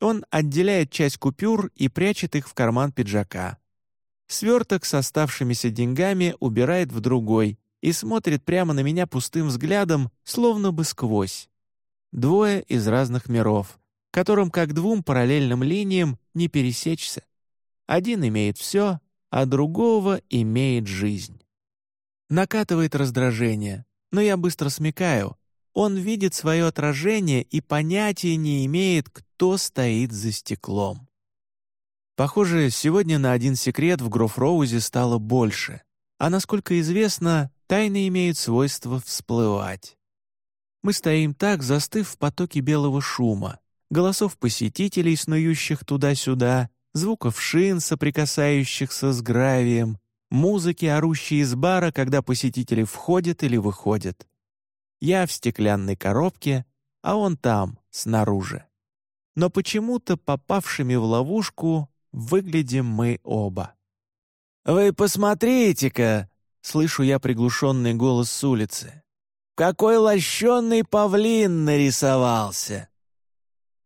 Он отделяет часть купюр и прячет их в карман пиджака. сверток с оставшимися деньгами убирает в другой и смотрит прямо на меня пустым взглядом, словно бы сквозь. Двое из разных миров, которым как двум параллельным линиям не пересечься. Один имеет все, а другого имеет жизнь. Накатывает раздражение, но я быстро смекаю. Он видит свое отражение и понятия не имеет, кто стоит за стеклом. Похоже, сегодня на один секрет в Грофроузе стало больше. А насколько известно, тайны имеют свойство всплывать. Мы стоим так, застыв в потоке белого шума, голосов посетителей, снующих туда-сюда, звуков шин, соприкасающихся с гравием, музыки, орущей из бара, когда посетители входят или выходят. Я в стеклянной коробке, а он там, снаружи. Но почему-то попавшими в ловушку выглядим мы оба. «Вы посмотрите-ка!» — слышу я приглушенный голос с улицы. «Какой лощеный павлин нарисовался!»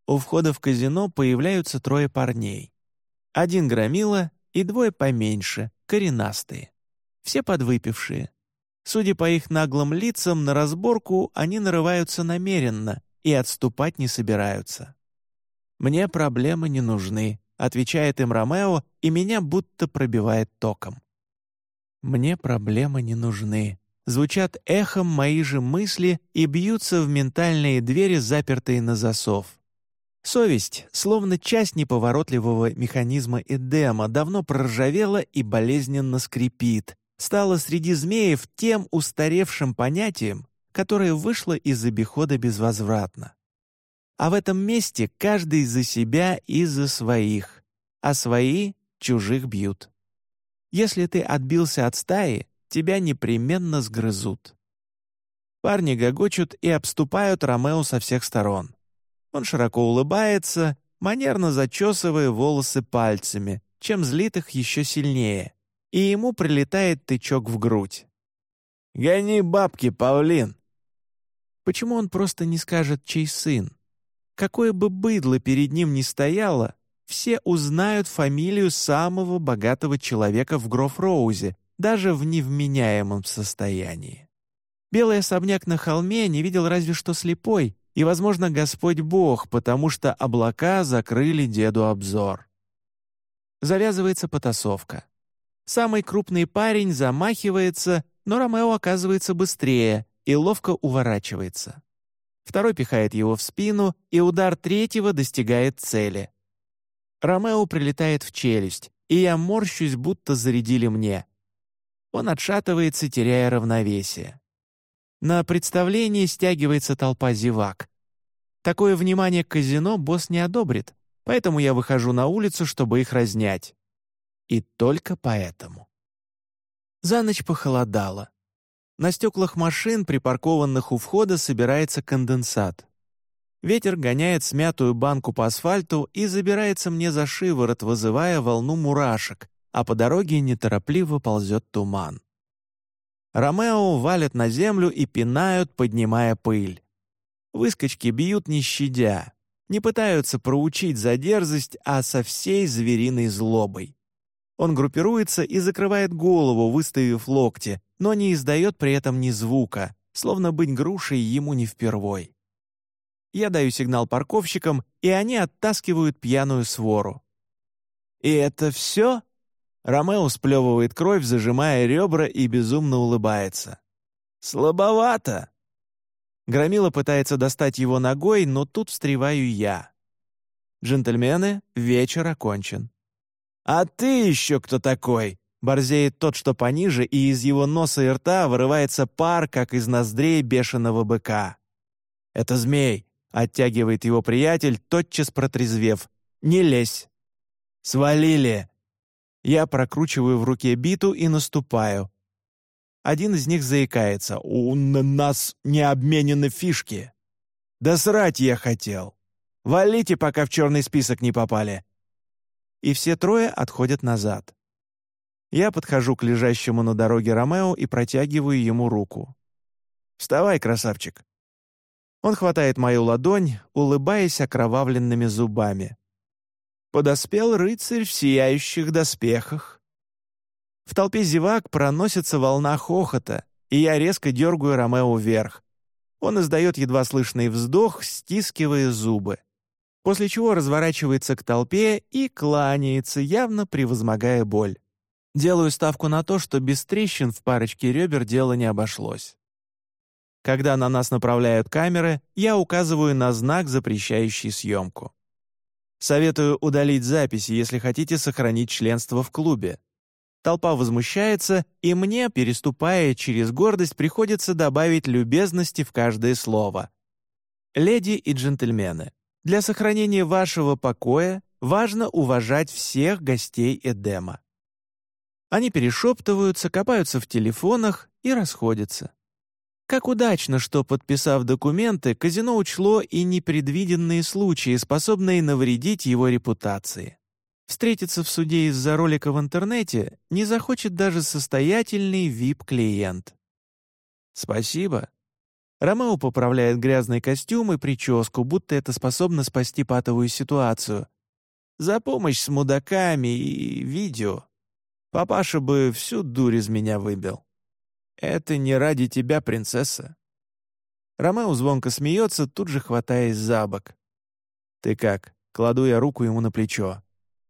У входа в казино появляются трое парней. Один громила и двое поменьше, коренастые. Все подвыпившие. Судя по их наглым лицам, на разборку они нарываются намеренно и отступать не собираются. Мне проблемы не нужны отвечает им Ромео, и меня будто пробивает током. Мне проблемы не нужны. Звучат эхом мои же мысли и бьются в ментальные двери, запертые на засов. Совесть, словно часть неповоротливого механизма Эдема, давно проржавела и болезненно скрипит, стала среди змеев тем устаревшим понятием, которое вышло из обихода безвозвратно. А в этом месте каждый за себя и за своих, а свои чужих бьют. Если ты отбился от стаи, тебя непременно сгрызут. Парни гогочут и обступают Ромео со всех сторон. Он широко улыбается, манерно зачесывая волосы пальцами, чем злит их еще сильнее, и ему прилетает тычок в грудь. «Гони бабки, Павлин!» Почему он просто не скажет, чей сын? Какое бы быдло перед ним ни стояло, все узнают фамилию самого богатого человека в Гроф-Роузе, даже в невменяемом состоянии. Белый особняк на холме не видел разве что слепой, и, возможно, Господь Бог, потому что облака закрыли деду обзор. Завязывается потасовка. Самый крупный парень замахивается, но Ромео оказывается быстрее и ловко уворачивается второй пихает его в спину, и удар третьего достигает цели. Ромео прилетает в челюсть, и я морщусь, будто зарядили мне. Он отшатывается, теряя равновесие. На представлении стягивается толпа зевак. Такое внимание к казино босс не одобрит, поэтому я выхожу на улицу, чтобы их разнять. И только поэтому. За ночь похолодало. На стеклах машин, припаркованных у входа, собирается конденсат. Ветер гоняет смятую банку по асфальту и забирается мне за шиворот, вызывая волну мурашек, а по дороге неторопливо ползет туман. Ромео валят на землю и пинают, поднимая пыль. Выскочки бьют не щадя, не пытаются проучить за дерзость, а со всей звериной злобой. Он группируется и закрывает голову, выставив локти, но не издает при этом ни звука, словно быть грушей ему не впервой. Я даю сигнал парковщикам, и они оттаскивают пьяную свору. «И это все?» Ромео сплевывает кровь, зажимая ребра и безумно улыбается. «Слабовато!» Громила пытается достать его ногой, но тут встреваю я. «Джентльмены, вечер окончен. «А ты еще кто такой?» Борзеет тот, что пониже, и из его носа и рта вырывается пар, как из ноздрей бешеного быка. «Это змей», — оттягивает его приятель, тотчас протрезвев. «Не лезь!» «Свалили!» Я прокручиваю в руке биту и наступаю. Один из них заикается. «У нас не обменены фишки!» «Да срать я хотел! Валите, пока в черный список не попали!» и все трое отходят назад. Я подхожу к лежащему на дороге Ромео и протягиваю ему руку. «Вставай, красавчик!» Он хватает мою ладонь, улыбаясь окровавленными зубами. Подоспел рыцарь в сияющих доспехах. В толпе зевак проносится волна хохота, и я резко дергаю Ромео вверх. Он издает едва слышный вздох, стискивая зубы. После чего разворачивается к толпе и кланяется, явно превозмогая боль. Делаю ставку на то, что без трещин в парочке ребер дело не обошлось. Когда на нас направляют камеры, я указываю на знак, запрещающий съемку. Советую удалить записи, если хотите сохранить членство в клубе. Толпа возмущается, и мне, переступая через гордость, приходится добавить любезности в каждое слово. Леди и джентльмены, для сохранения вашего покоя важно уважать всех гостей Эдема. Они перешептываются, копаются в телефонах и расходятся. Как удачно, что, подписав документы, казино учло и непредвиденные случаи, способные навредить его репутации. Встретиться в суде из-за ролика в интернете не захочет даже состоятельный VIP-клиент. «Спасибо». Ромео поправляет грязный костюм и прическу, будто это способно спасти патовую ситуацию. «За помощь с мудаками и видео. Папаша бы всю дурь из меня выбил». «Это не ради тебя, принцесса». Ромео звонко смеется, тут же хватаясь за бок. «Ты как?» — кладу я руку ему на плечо.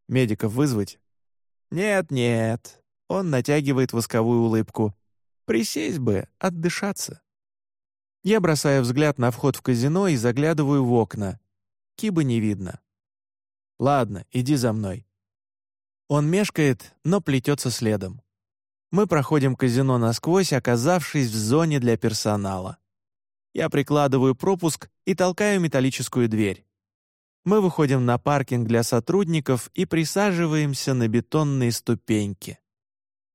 «Медиков вызвать?» «Нет-нет». Он натягивает восковую улыбку. «Присесть бы, отдышаться». Я бросаю взгляд на вход в казино и заглядываю в окна. Киба не видно. «Ладно, иди за мной». Он мешкает, но плетется следом. Мы проходим казино насквозь, оказавшись в зоне для персонала. Я прикладываю пропуск и толкаю металлическую дверь. Мы выходим на паркинг для сотрудников и присаживаемся на бетонные ступеньки.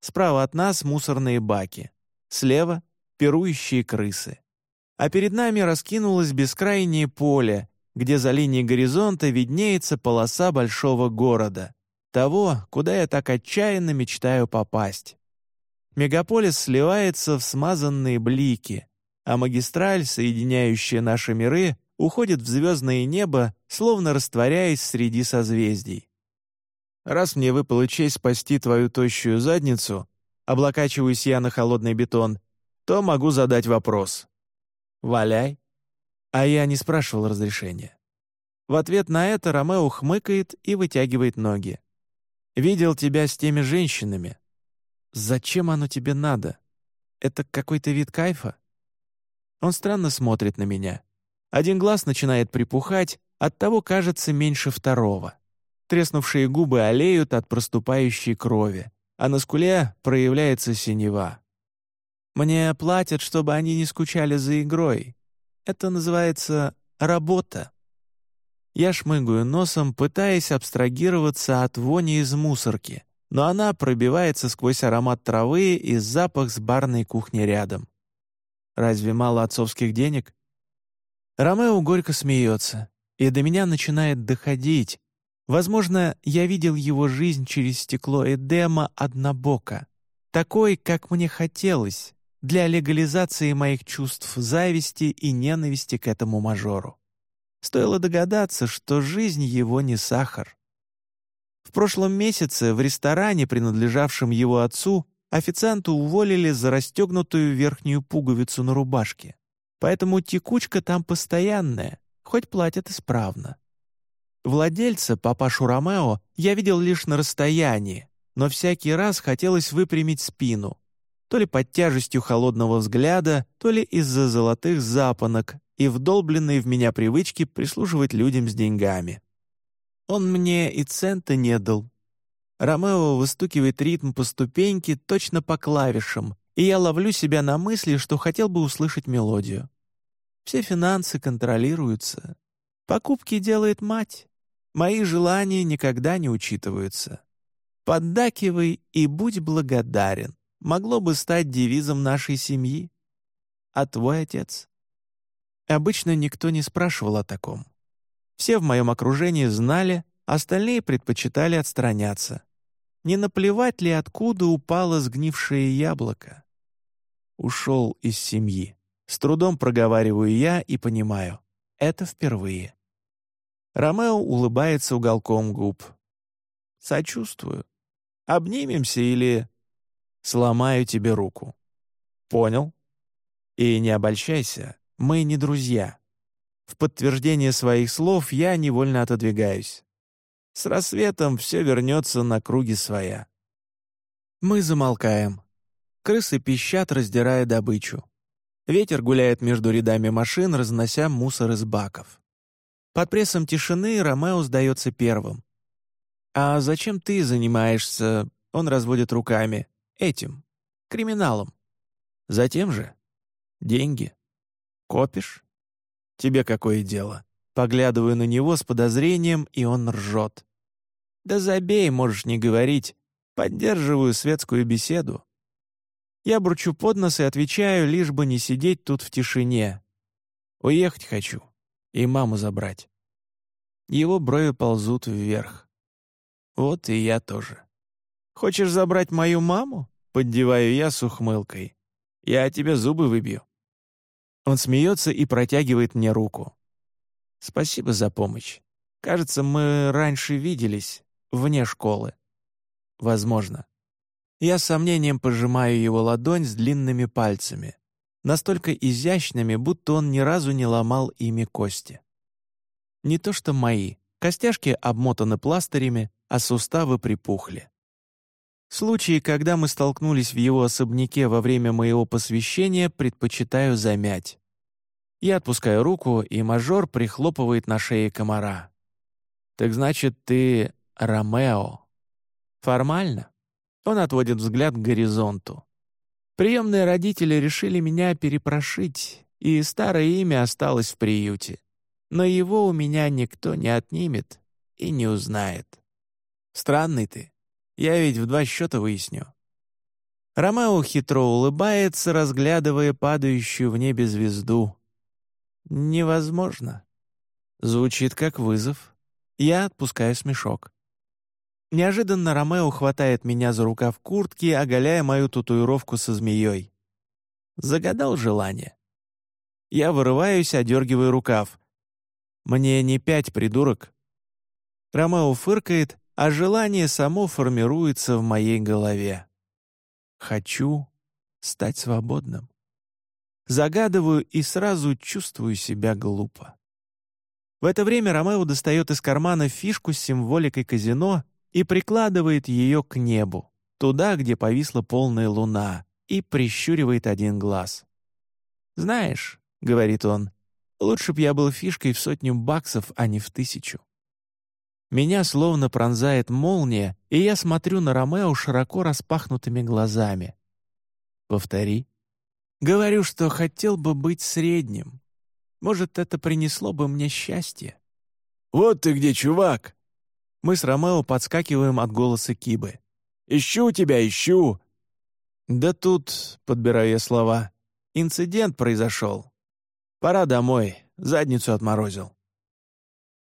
Справа от нас мусорные баки. Слева — пирующие крысы. А перед нами раскинулось бескрайнее поле, где за линией горизонта виднеется полоса большого города, того, куда я так отчаянно мечтаю попасть. Мегаполис сливается в смазанные блики, а магистраль, соединяющая наши миры, уходит в звездное небо, словно растворяясь среди созвездий. Раз мне выпала честь спасти твою тощую задницу, облокачиваюсь я на холодный бетон, то могу задать вопрос. «Валяй». А я не спрашивал разрешения. В ответ на это Ромео хмыкает и вытягивает ноги. «Видел тебя с теми женщинами. «Зачем оно тебе надо? Это какой-то вид кайфа?» Он странно смотрит на меня. Один глаз начинает припухать, оттого кажется меньше второго. Треснувшие губы олеют от проступающей крови, а на скуле проявляется синева. Мне платят, чтобы они не скучали за игрой. Это называется работа. Я шмыгаю носом, пытаясь абстрагироваться от вони из мусорки, но она пробивается сквозь аромат травы и запах с барной кухни рядом. Разве мало отцовских денег? Ромео горько смеется, и до меня начинает доходить. Возможно, я видел его жизнь через стекло Эдема однобоко, такой, как мне хотелось, для легализации моих чувств зависти и ненависти к этому мажору. Стоило догадаться, что жизнь его не сахар. В прошлом месяце в ресторане, принадлежавшем его отцу, официанта уволили за расстегнутую верхнюю пуговицу на рубашке. Поэтому текучка там постоянная, хоть платят исправно. Владельца, папашу Ромео, я видел лишь на расстоянии, но всякий раз хотелось выпрямить спину. То ли под тяжестью холодного взгляда, то ли из-за золотых запонок и вдолбленной в меня привычки прислуживать людям с деньгами. Он мне и цента не дал. Ромео выстукивает ритм по ступеньке точно по клавишам, и я ловлю себя на мысли, что хотел бы услышать мелодию. Все финансы контролируются. Покупки делает мать. Мои желания никогда не учитываются. «Поддакивай и будь благодарен» могло бы стать девизом нашей семьи. А твой отец? Обычно никто не спрашивал о таком. Все в моем окружении знали, остальные предпочитали отстраняться. Не наплевать ли, откуда упало сгнившее яблоко? Ушел из семьи. С трудом проговариваю я и понимаю. Это впервые. Ромео улыбается уголком губ. Сочувствую. Обнимемся или... сломаю тебе руку. Понял? И не обольщайся, мы не друзья. В подтверждение своих слов я невольно отодвигаюсь. С рассветом все вернется на круги своя. Мы замолкаем. Крысы пищат, раздирая добычу. Ветер гуляет между рядами машин, разнося мусор из баков. Под прессом тишины Ромео сдается первым. «А зачем ты занимаешься...» — он разводит руками. «Этим. Криминалом. Затем же. Деньги. Копишь? Тебе какое дело?» Поглядываю на него с подозрением, и он ржет. «Да забей, можешь не говорить. Поддерживаю светскую беседу». Я бручу под нос и отвечаю, лишь бы не сидеть тут в тишине. Уехать хочу и маму забрать. Его брови ползут вверх. Вот и я тоже. «Хочешь забрать мою маму?» — поддеваю я с ухмылкой. «Я тебе зубы выбью». Он смеется и протягивает мне руку. «Спасибо за помощь. Кажется, мы раньше виделись, вне школы». «Возможно». Я с сомнением пожимаю его ладонь с длинными пальцами, настолько изящными, будто он ни разу не ломал ими кости. Не то что мои, костяшки обмотаны пластырями, а суставы припухли. Случаи, когда мы столкнулись в его особняке во время моего посвящения, предпочитаю замять. Я отпускаю руку, и мажор прихлопывает на шее комара. «Так значит, ты Ромео?» «Формально?» Он отводит взгляд к горизонту. «Приемные родители решили меня перепрошить, и старое имя осталось в приюте. Но его у меня никто не отнимет и не узнает. Странный ты. Я ведь в два счета выясню». Ромео хитро улыбается, разглядывая падающую в небе звезду. «Невозможно». Звучит как вызов. Я отпускаю смешок. Неожиданно Ромео хватает меня за рукав куртки, оголяя мою татуировку со змеей. Загадал желание. Я вырываюсь, одергиваю рукав. «Мне не пять, придурок». Ромео фыркает, а желание само формируется в моей голове. Хочу стать свободным. Загадываю и сразу чувствую себя глупо. В это время Ромео достает из кармана фишку с символикой казино и прикладывает ее к небу, туда, где повисла полная луна, и прищуривает один глаз. «Знаешь», — говорит он, — «лучше б я был фишкой в сотню баксов, а не в тысячу». Меня словно пронзает молния, и я смотрю на Ромео широко распахнутыми глазами. «Повтори». «Говорю, что хотел бы быть средним. Может, это принесло бы мне счастье». «Вот ты где, чувак!» Мы с Ромео подскакиваем от голоса Кибы. «Ищу тебя, ищу!» «Да тут», — подбираю я слова, — «инцидент произошел. Пора домой, задницу отморозил».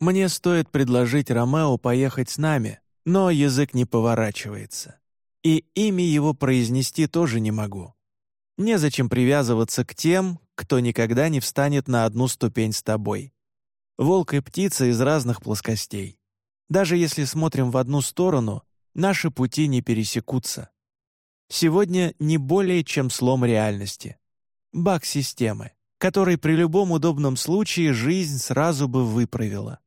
Мне стоит предложить Ромео поехать с нами, но язык не поворачивается. И имя его произнести тоже не могу. Незачем привязываться к тем, кто никогда не встанет на одну ступень с тобой. Волк и птица из разных плоскостей. Даже если смотрим в одну сторону, наши пути не пересекутся. Сегодня не более чем слом реальности. Баг системы, который при любом удобном случае жизнь сразу бы выправила.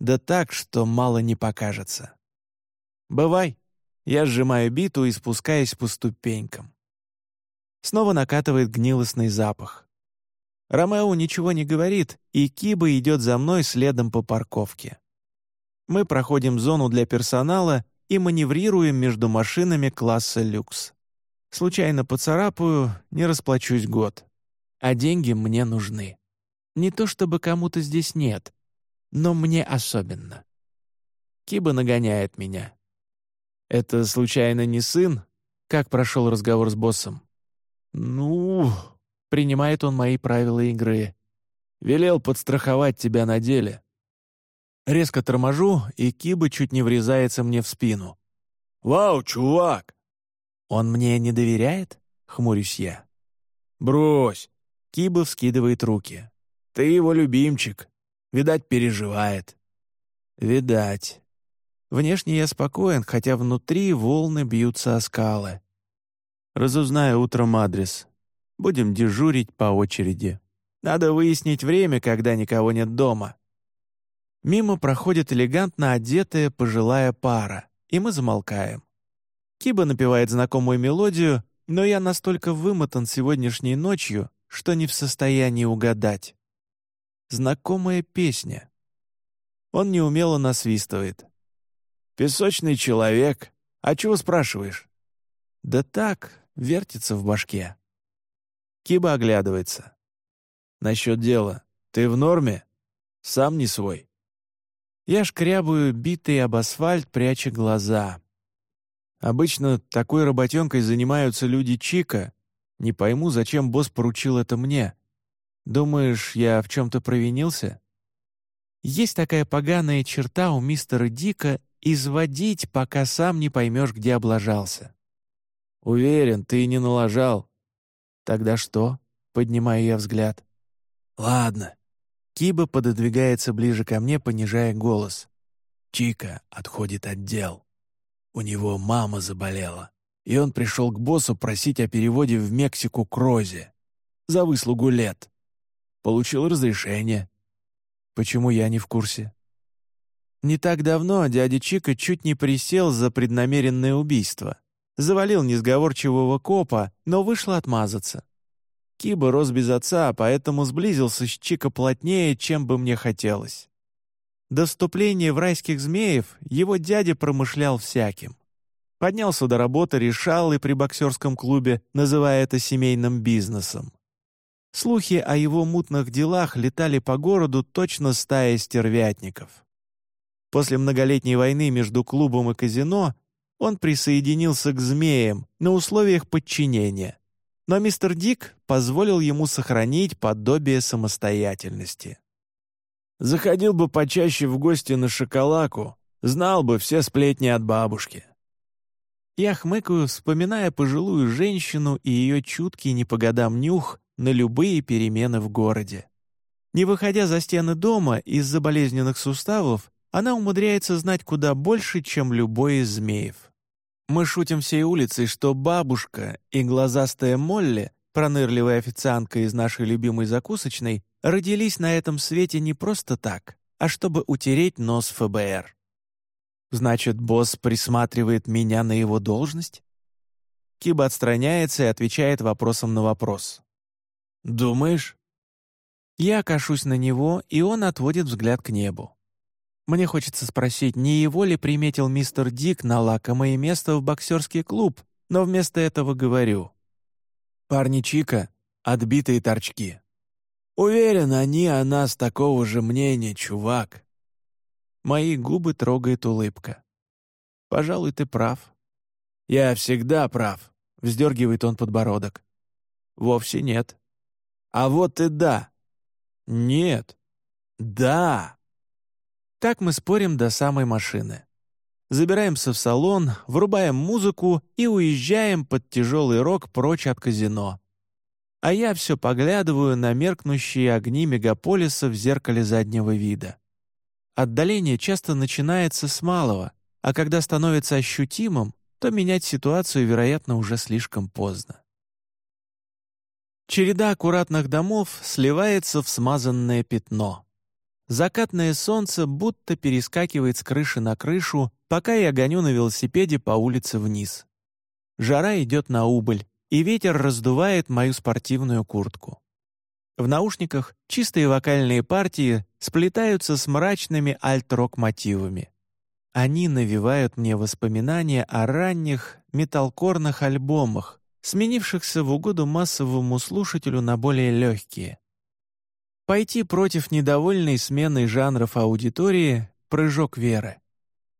Да так, что мало не покажется. «Бывай!» Я сжимаю биту и спускаюсь по ступенькам. Снова накатывает гнилостный запах. Ромео ничего не говорит, и Киба идет за мной следом по парковке. Мы проходим зону для персонала и маневрируем между машинами класса люкс. Случайно поцарапаю, не расплачусь год. А деньги мне нужны. Не то чтобы кому-то здесь нет, но мне особенно. Киба нагоняет меня. «Это, случайно, не сын?» Как прошел разговор с боссом? «Ну...» — принимает он мои правила игры. «Велел подстраховать тебя на деле». Резко торможу, и Киба чуть не врезается мне в спину. «Вау, чувак!» «Он мне не доверяет?» — хмурюсь я. «Брось!» — Киба вскидывает руки. «Ты его любимчик. Видать, переживает». «Видать». Внешне я спокоен, хотя внутри волны бьются о скалы. Разузнаю утром адрес. Будем дежурить по очереди. Надо выяснить время, когда никого нет дома. Мимо проходит элегантно одетая пожилая пара, и мы замолкаем. Киба напевает знакомую мелодию, но я настолько вымотан сегодняшней ночью, что не в состоянии угадать. Знакомая песня. Он неумело насвистывает. «Песочный человек. А чего спрашиваешь?» «Да так, вертится в башке». Киба оглядывается. «Насчет дела. Ты в норме? Сам не свой». Я шкрябаю битый об асфальт, пряча глаза. Обычно такой работенкой занимаются люди Чика. Не пойму, зачем босс поручил это мне. Думаешь, я в чем-то провинился? Есть такая поганая черта у мистера Дика изводить, пока сам не поймешь, где облажался. Уверен, ты не налажал. Тогда что? Поднимаю я взгляд. Ладно. Киба пододвигается ближе ко мне, понижая голос. Чика отходит от дел. У него мама заболела, и он пришел к боссу просить о переводе в Мексику к Розе за выслугу лет. Получил разрешение. Почему я не в курсе? Не так давно дядя Чика чуть не присел за преднамеренное убийство. Завалил несговорчивого копа, но вышло отмазаться. Киба рос без отца, поэтому сблизился с Чика плотнее, чем бы мне хотелось. До вступления в райских змеев его дядя промышлял всяким. Поднялся до работы, решал и при боксерском клубе, называя это семейным бизнесом. Слухи о его мутных делах летали по городу точно стая стервятников. После многолетней войны между клубом и казино он присоединился к «Змеям» на условиях подчинения, но мистер Дик позволил ему сохранить подобие самостоятельности. Заходил бы почаще в гости на шоколадку, знал бы все сплетни от бабушки. Я хмыкаю, вспоминая пожилую женщину и ее чуткий не по годам нюх на любые перемены в городе. Не выходя за стены дома из-за болезненных суставов, она умудряется знать куда больше, чем любой из змеев. Мы шутим всей улицей, что бабушка и глазастая Молли, пронырливая официантка из нашей любимой закусочной, родились на этом свете не просто так, а чтобы утереть нос ФБР. Значит, босс присматривает меня на его должность? Киба отстраняется и отвечает вопросом на вопрос. «Думаешь?» Я кашусь на него, и он отводит взгляд к небу. Мне хочется спросить, не его ли приметил мистер Дик на лакомое место в боксерский клуб, но вместо этого говорю. «Парни Чика — отбитые торчки. Уверен, они о нас такого же мнения, чувак. Мои губы трогает улыбка. Пожалуй, ты прав. Я всегда прав, вздергивает он подбородок. Вовсе нет. А вот и да. Нет. Да. Так мы спорим до самой машины. Забираемся в салон, врубаем музыку и уезжаем под тяжелый рок прочь от казино а я все поглядываю на меркнущие огни мегаполиса в зеркале заднего вида. Отдаление часто начинается с малого, а когда становится ощутимым, то менять ситуацию, вероятно, уже слишком поздно. Череда аккуратных домов сливается в смазанное пятно. Закатное солнце будто перескакивает с крыши на крышу, пока я гоню на велосипеде по улице вниз. Жара идет на убыль, и ветер раздувает мою спортивную куртку. В наушниках чистые вокальные партии сплетаются с мрачными альт-рок мотивами. Они навевают мне воспоминания о ранних металкорных альбомах, сменившихся в угоду массовому слушателю на более легкие. Пойти против недовольной смены жанров аудитории — прыжок веры.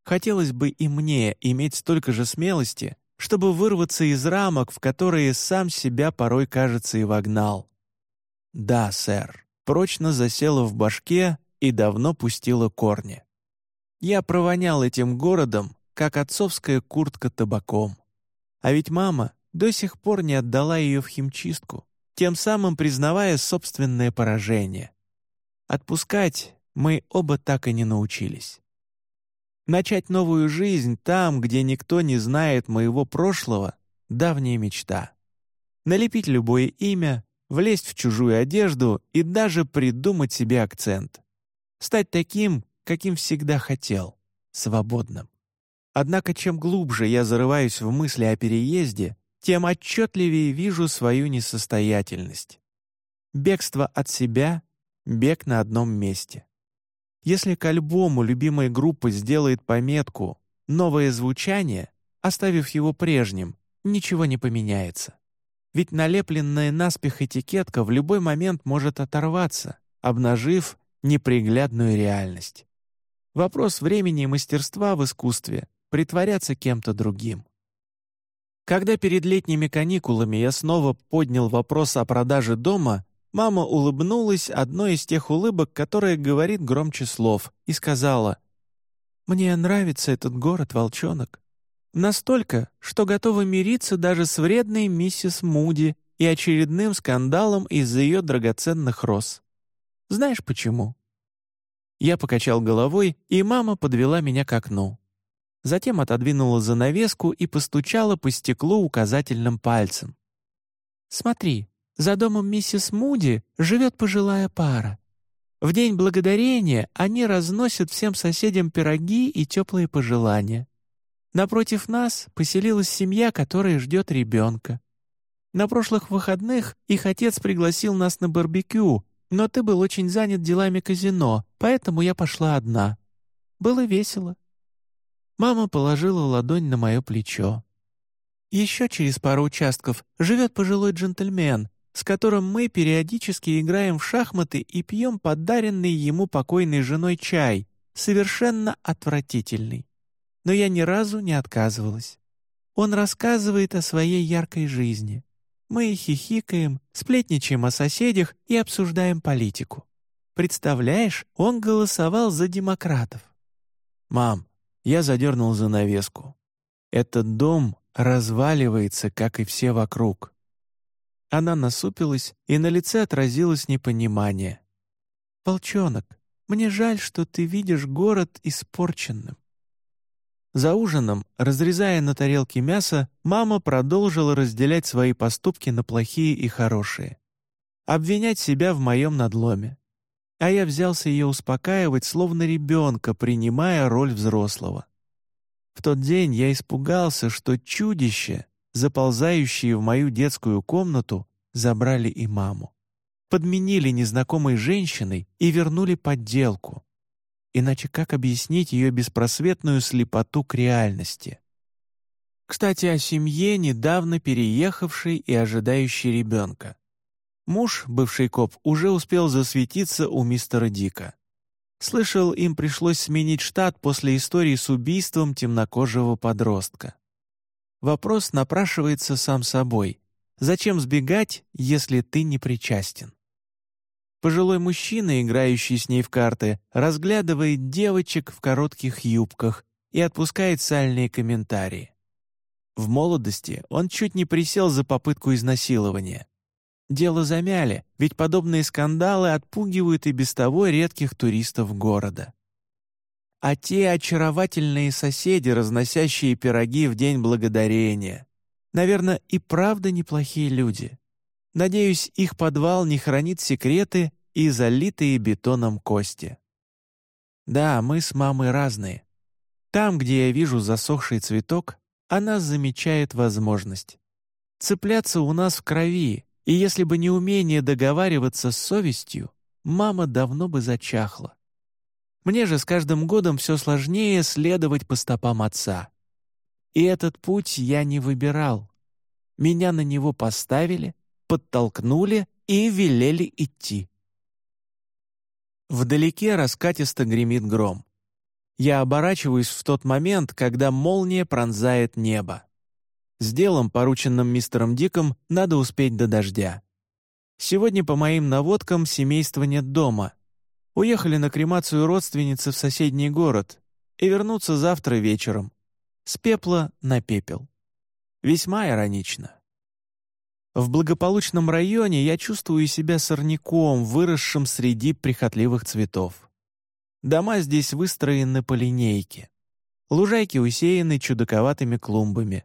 Хотелось бы и мне иметь столько же смелости, чтобы вырваться из рамок, в которые сам себя порой, кажется, и вогнал. Да, сэр, прочно засела в башке и давно пустила корни. Я провонял этим городом, как отцовская куртка табаком. А ведь мама до сих пор не отдала ее в химчистку, тем самым признавая собственное поражение. Отпускать мы оба так и не научились. Начать новую жизнь там, где никто не знает моего прошлого, — давняя мечта. Налепить любое имя, влезть в чужую одежду и даже придумать себе акцент. Стать таким, каким всегда хотел, свободным. Однако чем глубже я зарываюсь в мысли о переезде, тем отчетливее вижу свою несостоятельность. Бегство от себя — бег на одном месте. Если к альбому любимой группы сделает пометку «новое звучание», оставив его прежним, ничего не поменяется. Ведь налепленная наспех этикетка в любой момент может оторваться, обнажив неприглядную реальность. Вопрос времени и мастерства в искусстве — притворяться кем-то другим. Когда перед летними каникулами я снова поднял вопрос о продаже дома, мама улыбнулась одной из тех улыбок, которая говорит громче слов, и сказала, «Мне нравится этот город, волчонок. Настолько, что готова мириться даже с вредной миссис Муди и очередным скандалом из-за ее драгоценных роз. Знаешь почему?» Я покачал головой, и мама подвела меня к окну. Затем отодвинула занавеску и постучала по стеклу указательным пальцем. «Смотри, за домом миссис Муди живет пожилая пара. В День Благодарения они разносят всем соседям пироги и теплые пожелания. Напротив нас поселилась семья, которая ждет ребенка. На прошлых выходных их отец пригласил нас на барбекю, но ты был очень занят делами казино, поэтому я пошла одна. Было весело». Мама положила ладонь на мое плечо. «Еще через пару участков живет пожилой джентльмен, с которым мы периодически играем в шахматы и пьем подаренный ему покойной женой чай, совершенно отвратительный. Но я ни разу не отказывалась. Он рассказывает о своей яркой жизни. Мы хихикаем, сплетничаем о соседях и обсуждаем политику. Представляешь, он голосовал за демократов. «Мам, я задернул занавеску. Этот дом разваливается, как и все вокруг». Она насупилась, и на лице отразилось непонимание. «Волчонок, мне жаль, что ты видишь город испорченным. За ужином, разрезая на тарелке мясо, мама продолжила разделять свои поступки на плохие и хорошие. Обвинять себя в моем надломе. А я взялся ее успокаивать, словно ребенка, принимая роль взрослого. В тот день я испугался, что чудище, заползающие в мою детскую комнату, забрали и маму. Подменили незнакомой женщиной и вернули подделку. Иначе как объяснить ее беспросветную слепоту к реальности? Кстати, о семье, недавно переехавшей и ожидающей ребенка. Муж, бывший коп, уже успел засветиться у мистера Дика. Слышал, им пришлось сменить штат после истории с убийством темнокожего подростка. Вопрос напрашивается сам собой. Зачем сбегать, если ты не причастен? Пожилой мужчина, играющий с ней в карты, разглядывает девочек в коротких юбках и отпускает сальные комментарии. В молодости он чуть не присел за попытку изнасилования. Дело замяли, ведь подобные скандалы отпугивают и без того редких туристов города. А те очаровательные соседи, разносящие пироги в День Благодарения, наверное, и правда неплохие люди. Надеюсь, их подвал не хранит секреты и залитые бетоном кости. Да, мы с мамой разные. Там, где я вижу засохший цветок, она замечает возможность. Цепляться у нас в крови, и если бы не умение договариваться с совестью, мама давно бы зачахла. Мне же с каждым годом все сложнее следовать по стопам отца. И этот путь я не выбирал. Меня на него поставили, подтолкнули и велели идти. Вдалеке раскатисто гремит гром. Я оборачиваюсь в тот момент, когда молния пронзает небо. С делом, порученным мистером Диком, надо успеть до дождя. Сегодня, по моим наводкам, семейства нет дома. Уехали на кремацию родственницы в соседний город и вернутся завтра вечером. С пепла на пепел. Весьма иронично. В благополучном районе я чувствую себя сорняком, выросшим среди прихотливых цветов. Дома здесь выстроены по линейке. Лужайки усеяны чудаковатыми клумбами.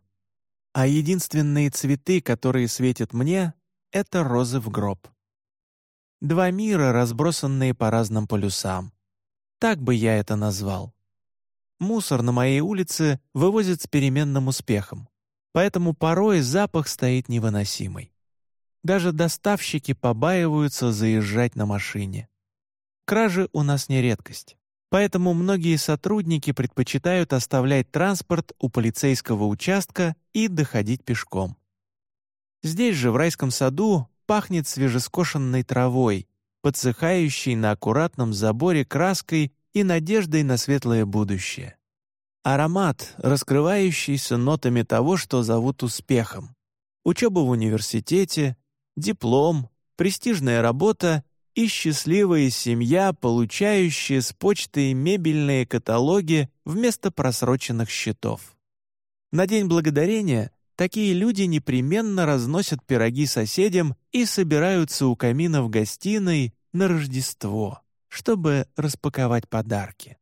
А единственные цветы, которые светят мне, — это розы в гроб. Два мира, разбросанные по разным полюсам. Так бы я это назвал. Мусор на моей улице вывозят с переменным успехом, поэтому порой запах стоит невыносимый. Даже доставщики побаиваются заезжать на машине. Кражи у нас не редкость, поэтому многие сотрудники предпочитают оставлять транспорт у полицейского участка и доходить пешком. Здесь же, в райском саду, пахнет свежескошенной травой, подсыхающей на аккуратном заборе краской и надеждой на светлое будущее. Аромат, раскрывающийся нотами того, что зовут успехом. Учеба в университете, диплом, престижная работа и счастливая семья, получающая с почты мебельные каталоги вместо просроченных счетов. На День Благодарения такие люди непременно разносят пироги соседям и собираются у камина в гостиной на Рождество, чтобы распаковать подарки.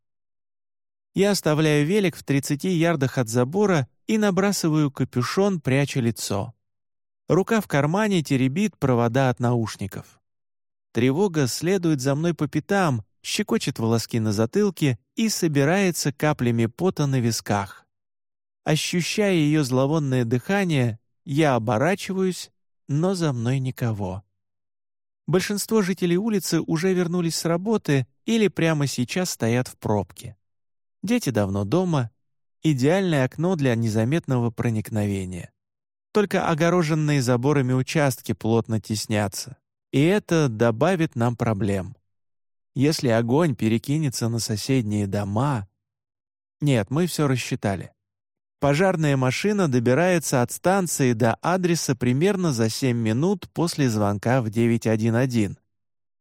Я оставляю велик в 30 ярдах от забора и набрасываю капюшон, пряча лицо. Рука в кармане теребит провода от наушников. Тревога следует за мной по пятам, щекочет волоски на затылке и собирается каплями пота на висках. Ощущая ее зловонное дыхание, я оборачиваюсь, но за мной никого. Большинство жителей улицы уже вернулись с работы или прямо сейчас стоят в пробке. Дети давно дома, идеальное окно для незаметного проникновения. Только огороженные заборами участки плотно теснятся, и это добавит нам проблем. Если огонь перекинется на соседние дома... Нет, мы все рассчитали. Пожарная машина добирается от станции до адреса примерно за 7 минут после звонка в 911.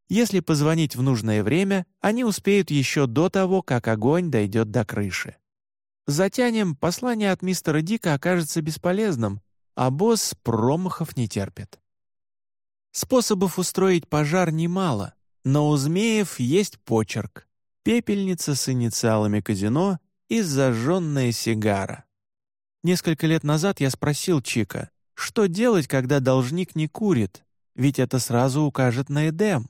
Если позвонить в нужное время, они успеют еще до того, как огонь дойдет до крыши. Затянем, послание от мистера Дика окажется бесполезным, а босс промахов не терпит. Способов устроить пожар немало, но у змеев есть почерк, пепельница с инициалами казино и зажженная сигара. Несколько лет назад я спросил Чика, что делать, когда должник не курит, ведь это сразу укажет на Эдем.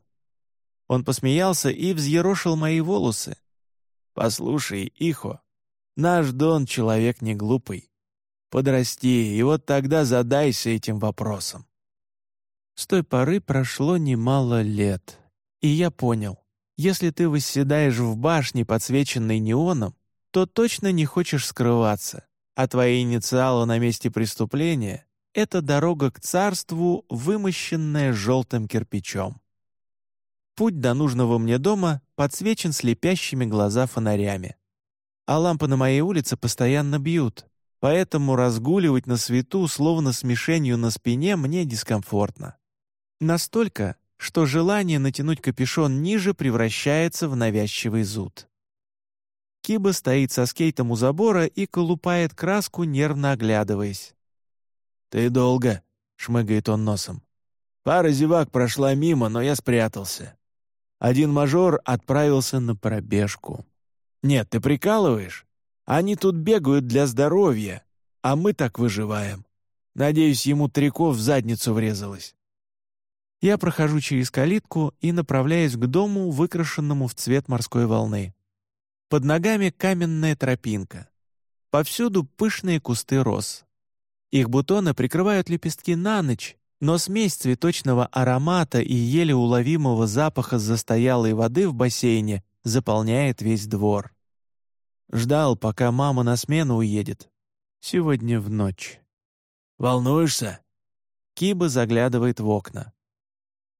Он посмеялся и взъерошил мои волосы. «Послушай, Ихо, наш Дон человек не глупый. Подрасти, и вот тогда задайся этим вопросом». С той поры прошло немало лет, и я понял, если ты восседаешь в башне, подсвеченной неоном, то точно не хочешь скрываться, а твои инициалы на месте преступления — это дорога к царству, вымощенная желтым кирпичом. Путь до нужного мне дома подсвечен слепящими глаза фонарями. А лампы на моей улице постоянно бьют, поэтому разгуливать на свету, словно с мишенью на спине, мне дискомфортно. Настолько, что желание натянуть капюшон ниже превращается в навязчивый зуд. Киба стоит со скейтом у забора и колупает краску, нервно оглядываясь. «Ты долго», — шмыгает он носом. «Пара зевак прошла мимо, но я спрятался. Один мажор отправился на пробежку. Нет, ты прикалываешь? Они тут бегают для здоровья, а мы так выживаем. Надеюсь, ему трико в задницу врезалось». Я прохожу через калитку и направляюсь к дому, выкрашенному в цвет морской волны. Под ногами каменная тропинка. Повсюду пышные кусты роз. Их бутоны прикрывают лепестки на ночь, но смесь цветочного аромата и еле уловимого запаха застоялой воды в бассейне заполняет весь двор. Ждал, пока мама на смену уедет. Сегодня в ночь. «Волнуешься?» Киба заглядывает в окна.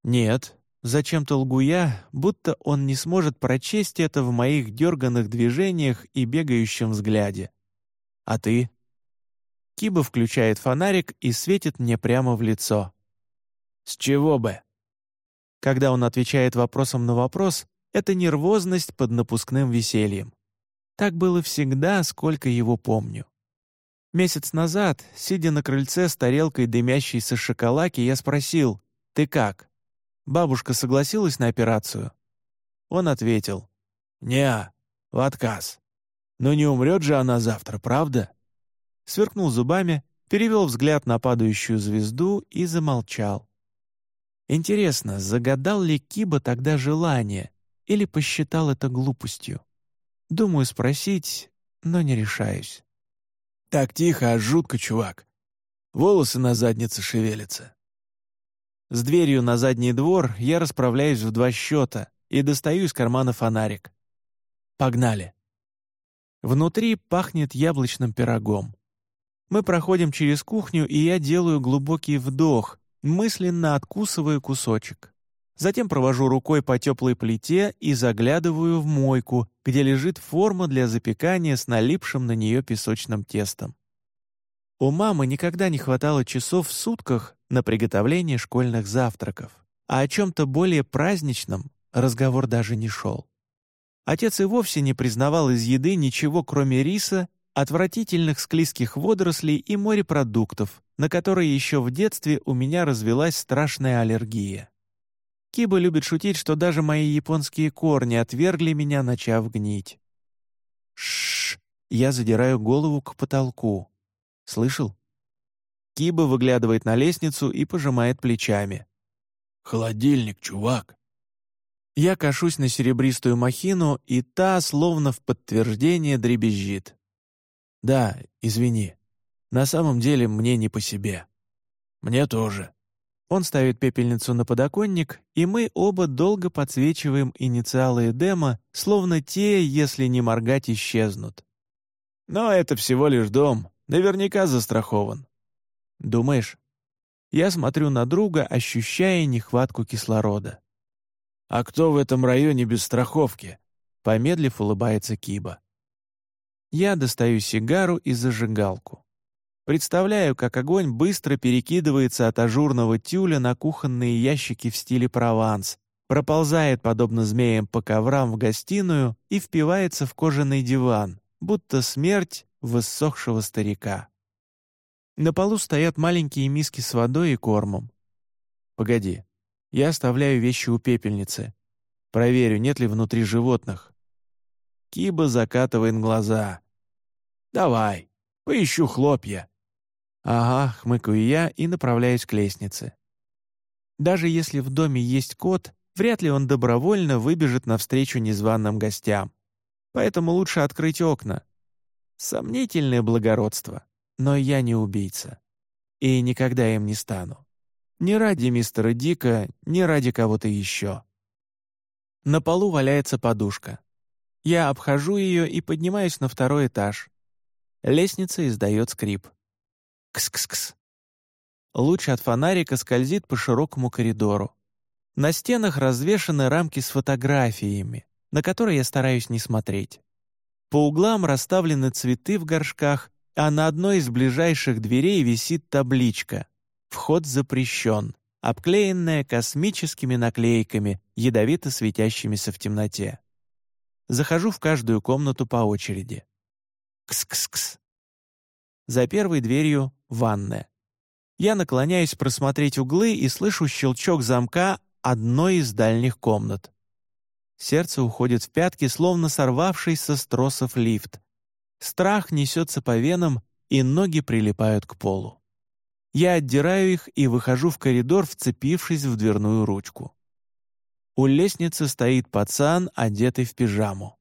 «Нет, зачем-то лгу я, будто он не сможет прочесть это в моих дерганных движениях и бегающем взгляде. А ты?» Киба включает фонарик и светит мне прямо в лицо. «С чего бы?» Когда он отвечает вопросом на вопрос, это нервозность под напускным весельем. Так было всегда, сколько его помню. Месяц назад, сидя на крыльце с тарелкой дымящейся шоколадки, я спросил «Ты как?». Бабушка согласилась на операцию? Он ответил. «Не, в отказ. Но не умрет же она завтра, правда?» Сверкнул зубами, перевел взгляд на падающую звезду и замолчал. Интересно, загадал ли Киба тогда желание или посчитал это глупостью? Думаю спросить, но не решаюсь. «Так тихо, а жутко, чувак. Волосы на заднице шевелятся». С дверью на задний двор я расправляюсь в два счета и достаю из кармана фонарик. Погнали. Внутри пахнет яблочным пирогом. Мы проходим через кухню, и я делаю глубокий вдох, мысленно откусываю кусочек. Затем провожу рукой по теплой плите и заглядываю в мойку, где лежит форма для запекания с налипшим на нее песочным тестом. У мамы никогда не хватало часов в сутках на приготовление школьных завтраков, а о чем-то более праздничном разговор даже не шел. Отец и вовсе не признавал из еды ничего, кроме риса, отвратительных склизких водорослей и морепродуктов, на которые еще в детстве у меня развелась страшная аллергия. Киба любит шутить, что даже мои японские корни отвергли меня, начав гнить. Шш, я задираю голову к потолку. Слышал? Киба выглядывает на лестницу и пожимает плечами. «Холодильник, чувак!» Я кашусь на серебристую махину, и та, словно в подтверждение, дребезжит. «Да, извини. На самом деле мне не по себе». «Мне тоже». Он ставит пепельницу на подоконник, и мы оба долго подсвечиваем инициалы Эдема, словно те, если не моргать, исчезнут. «Но это всего лишь дом. Наверняка застрахован». «Думаешь?» Я смотрю на друга, ощущая нехватку кислорода. «А кто в этом районе без страховки?» Помедлив, улыбается Киба. Я достаю сигару и зажигалку. Представляю, как огонь быстро перекидывается от ажурного тюля на кухонные ящики в стиле Прованс, проползает, подобно змеям, по коврам в гостиную и впивается в кожаный диван, будто смерть высохшего старика. На полу стоят маленькие миски с водой и кормом. Погоди, я оставляю вещи у пепельницы. Проверю, нет ли внутри животных. Киба закатывает глаза. «Давай, поищу хлопья». «Ага», — хмыкаю я и направляюсь к лестнице. Даже если в доме есть кот, вряд ли он добровольно выбежит навстречу незваным гостям. Поэтому лучше открыть окна. Сомнительное благородство, но я не убийца. И никогда им не стану. Не ради мистера Дика, не ради кого-то еще. На полу валяется подушка. Я обхожу ее и поднимаюсь на второй этаж. Лестница издает скрип. Кс-кс-кс. Луч от фонарика скользит по широкому коридору. На стенах развешаны рамки с фотографиями, на которые я стараюсь не смотреть. По углам расставлены цветы в горшках, а на одной из ближайших дверей висит табличка Вход запрещен, обклеенная космическими наклейками, ядовито светящимися в темноте. Захожу в каждую комнату по очереди. Кс-кс-кс. За первой дверью — ванная. Я наклоняюсь просмотреть углы и слышу щелчок замка одной из дальних комнат. Сердце уходит в пятки, словно сорвавшийся с тросов лифт. Страх несется по венам, и ноги прилипают к полу. Я отдираю их и выхожу в коридор, вцепившись в дверную ручку. У лестницы стоит пацан, одетый в пижаму.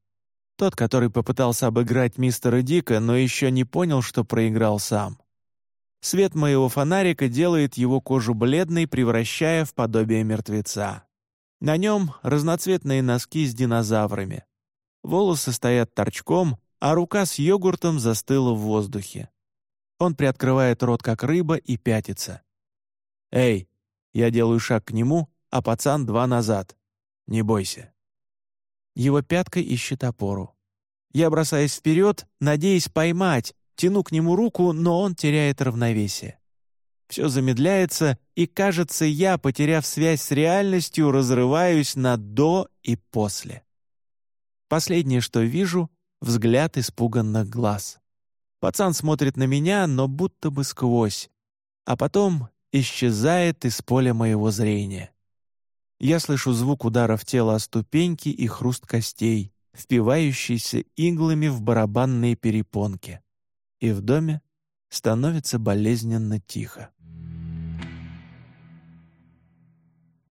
Тот, который попытался обыграть мистера Дика, но еще не понял, что проиграл сам. Свет моего фонарика делает его кожу бледной, превращая в подобие мертвеца. На нем разноцветные носки с динозаврами. Волосы стоят торчком, а рука с йогуртом застыла в воздухе. Он приоткрывает рот, как рыба, и пятится. «Эй!» Я делаю шаг к нему, а пацан два назад. «Не бойся». Его пяткой ищет опору. Я бросаюсь вперед, надеясь поймать, тяну к нему руку, но он теряет равновесие. Все замедляется, и, кажется, я, потеряв связь с реальностью, разрываюсь на «до» и «после». Последнее, что вижу — взгляд испуганных глаз. Пацан смотрит на меня, но будто бы сквозь, а потом исчезает из поля моего зрения. Я слышу звук удара в тело о ступеньки и хруст костей, впивающийся иглами в барабанные перепонки. И в доме становится болезненно тихо.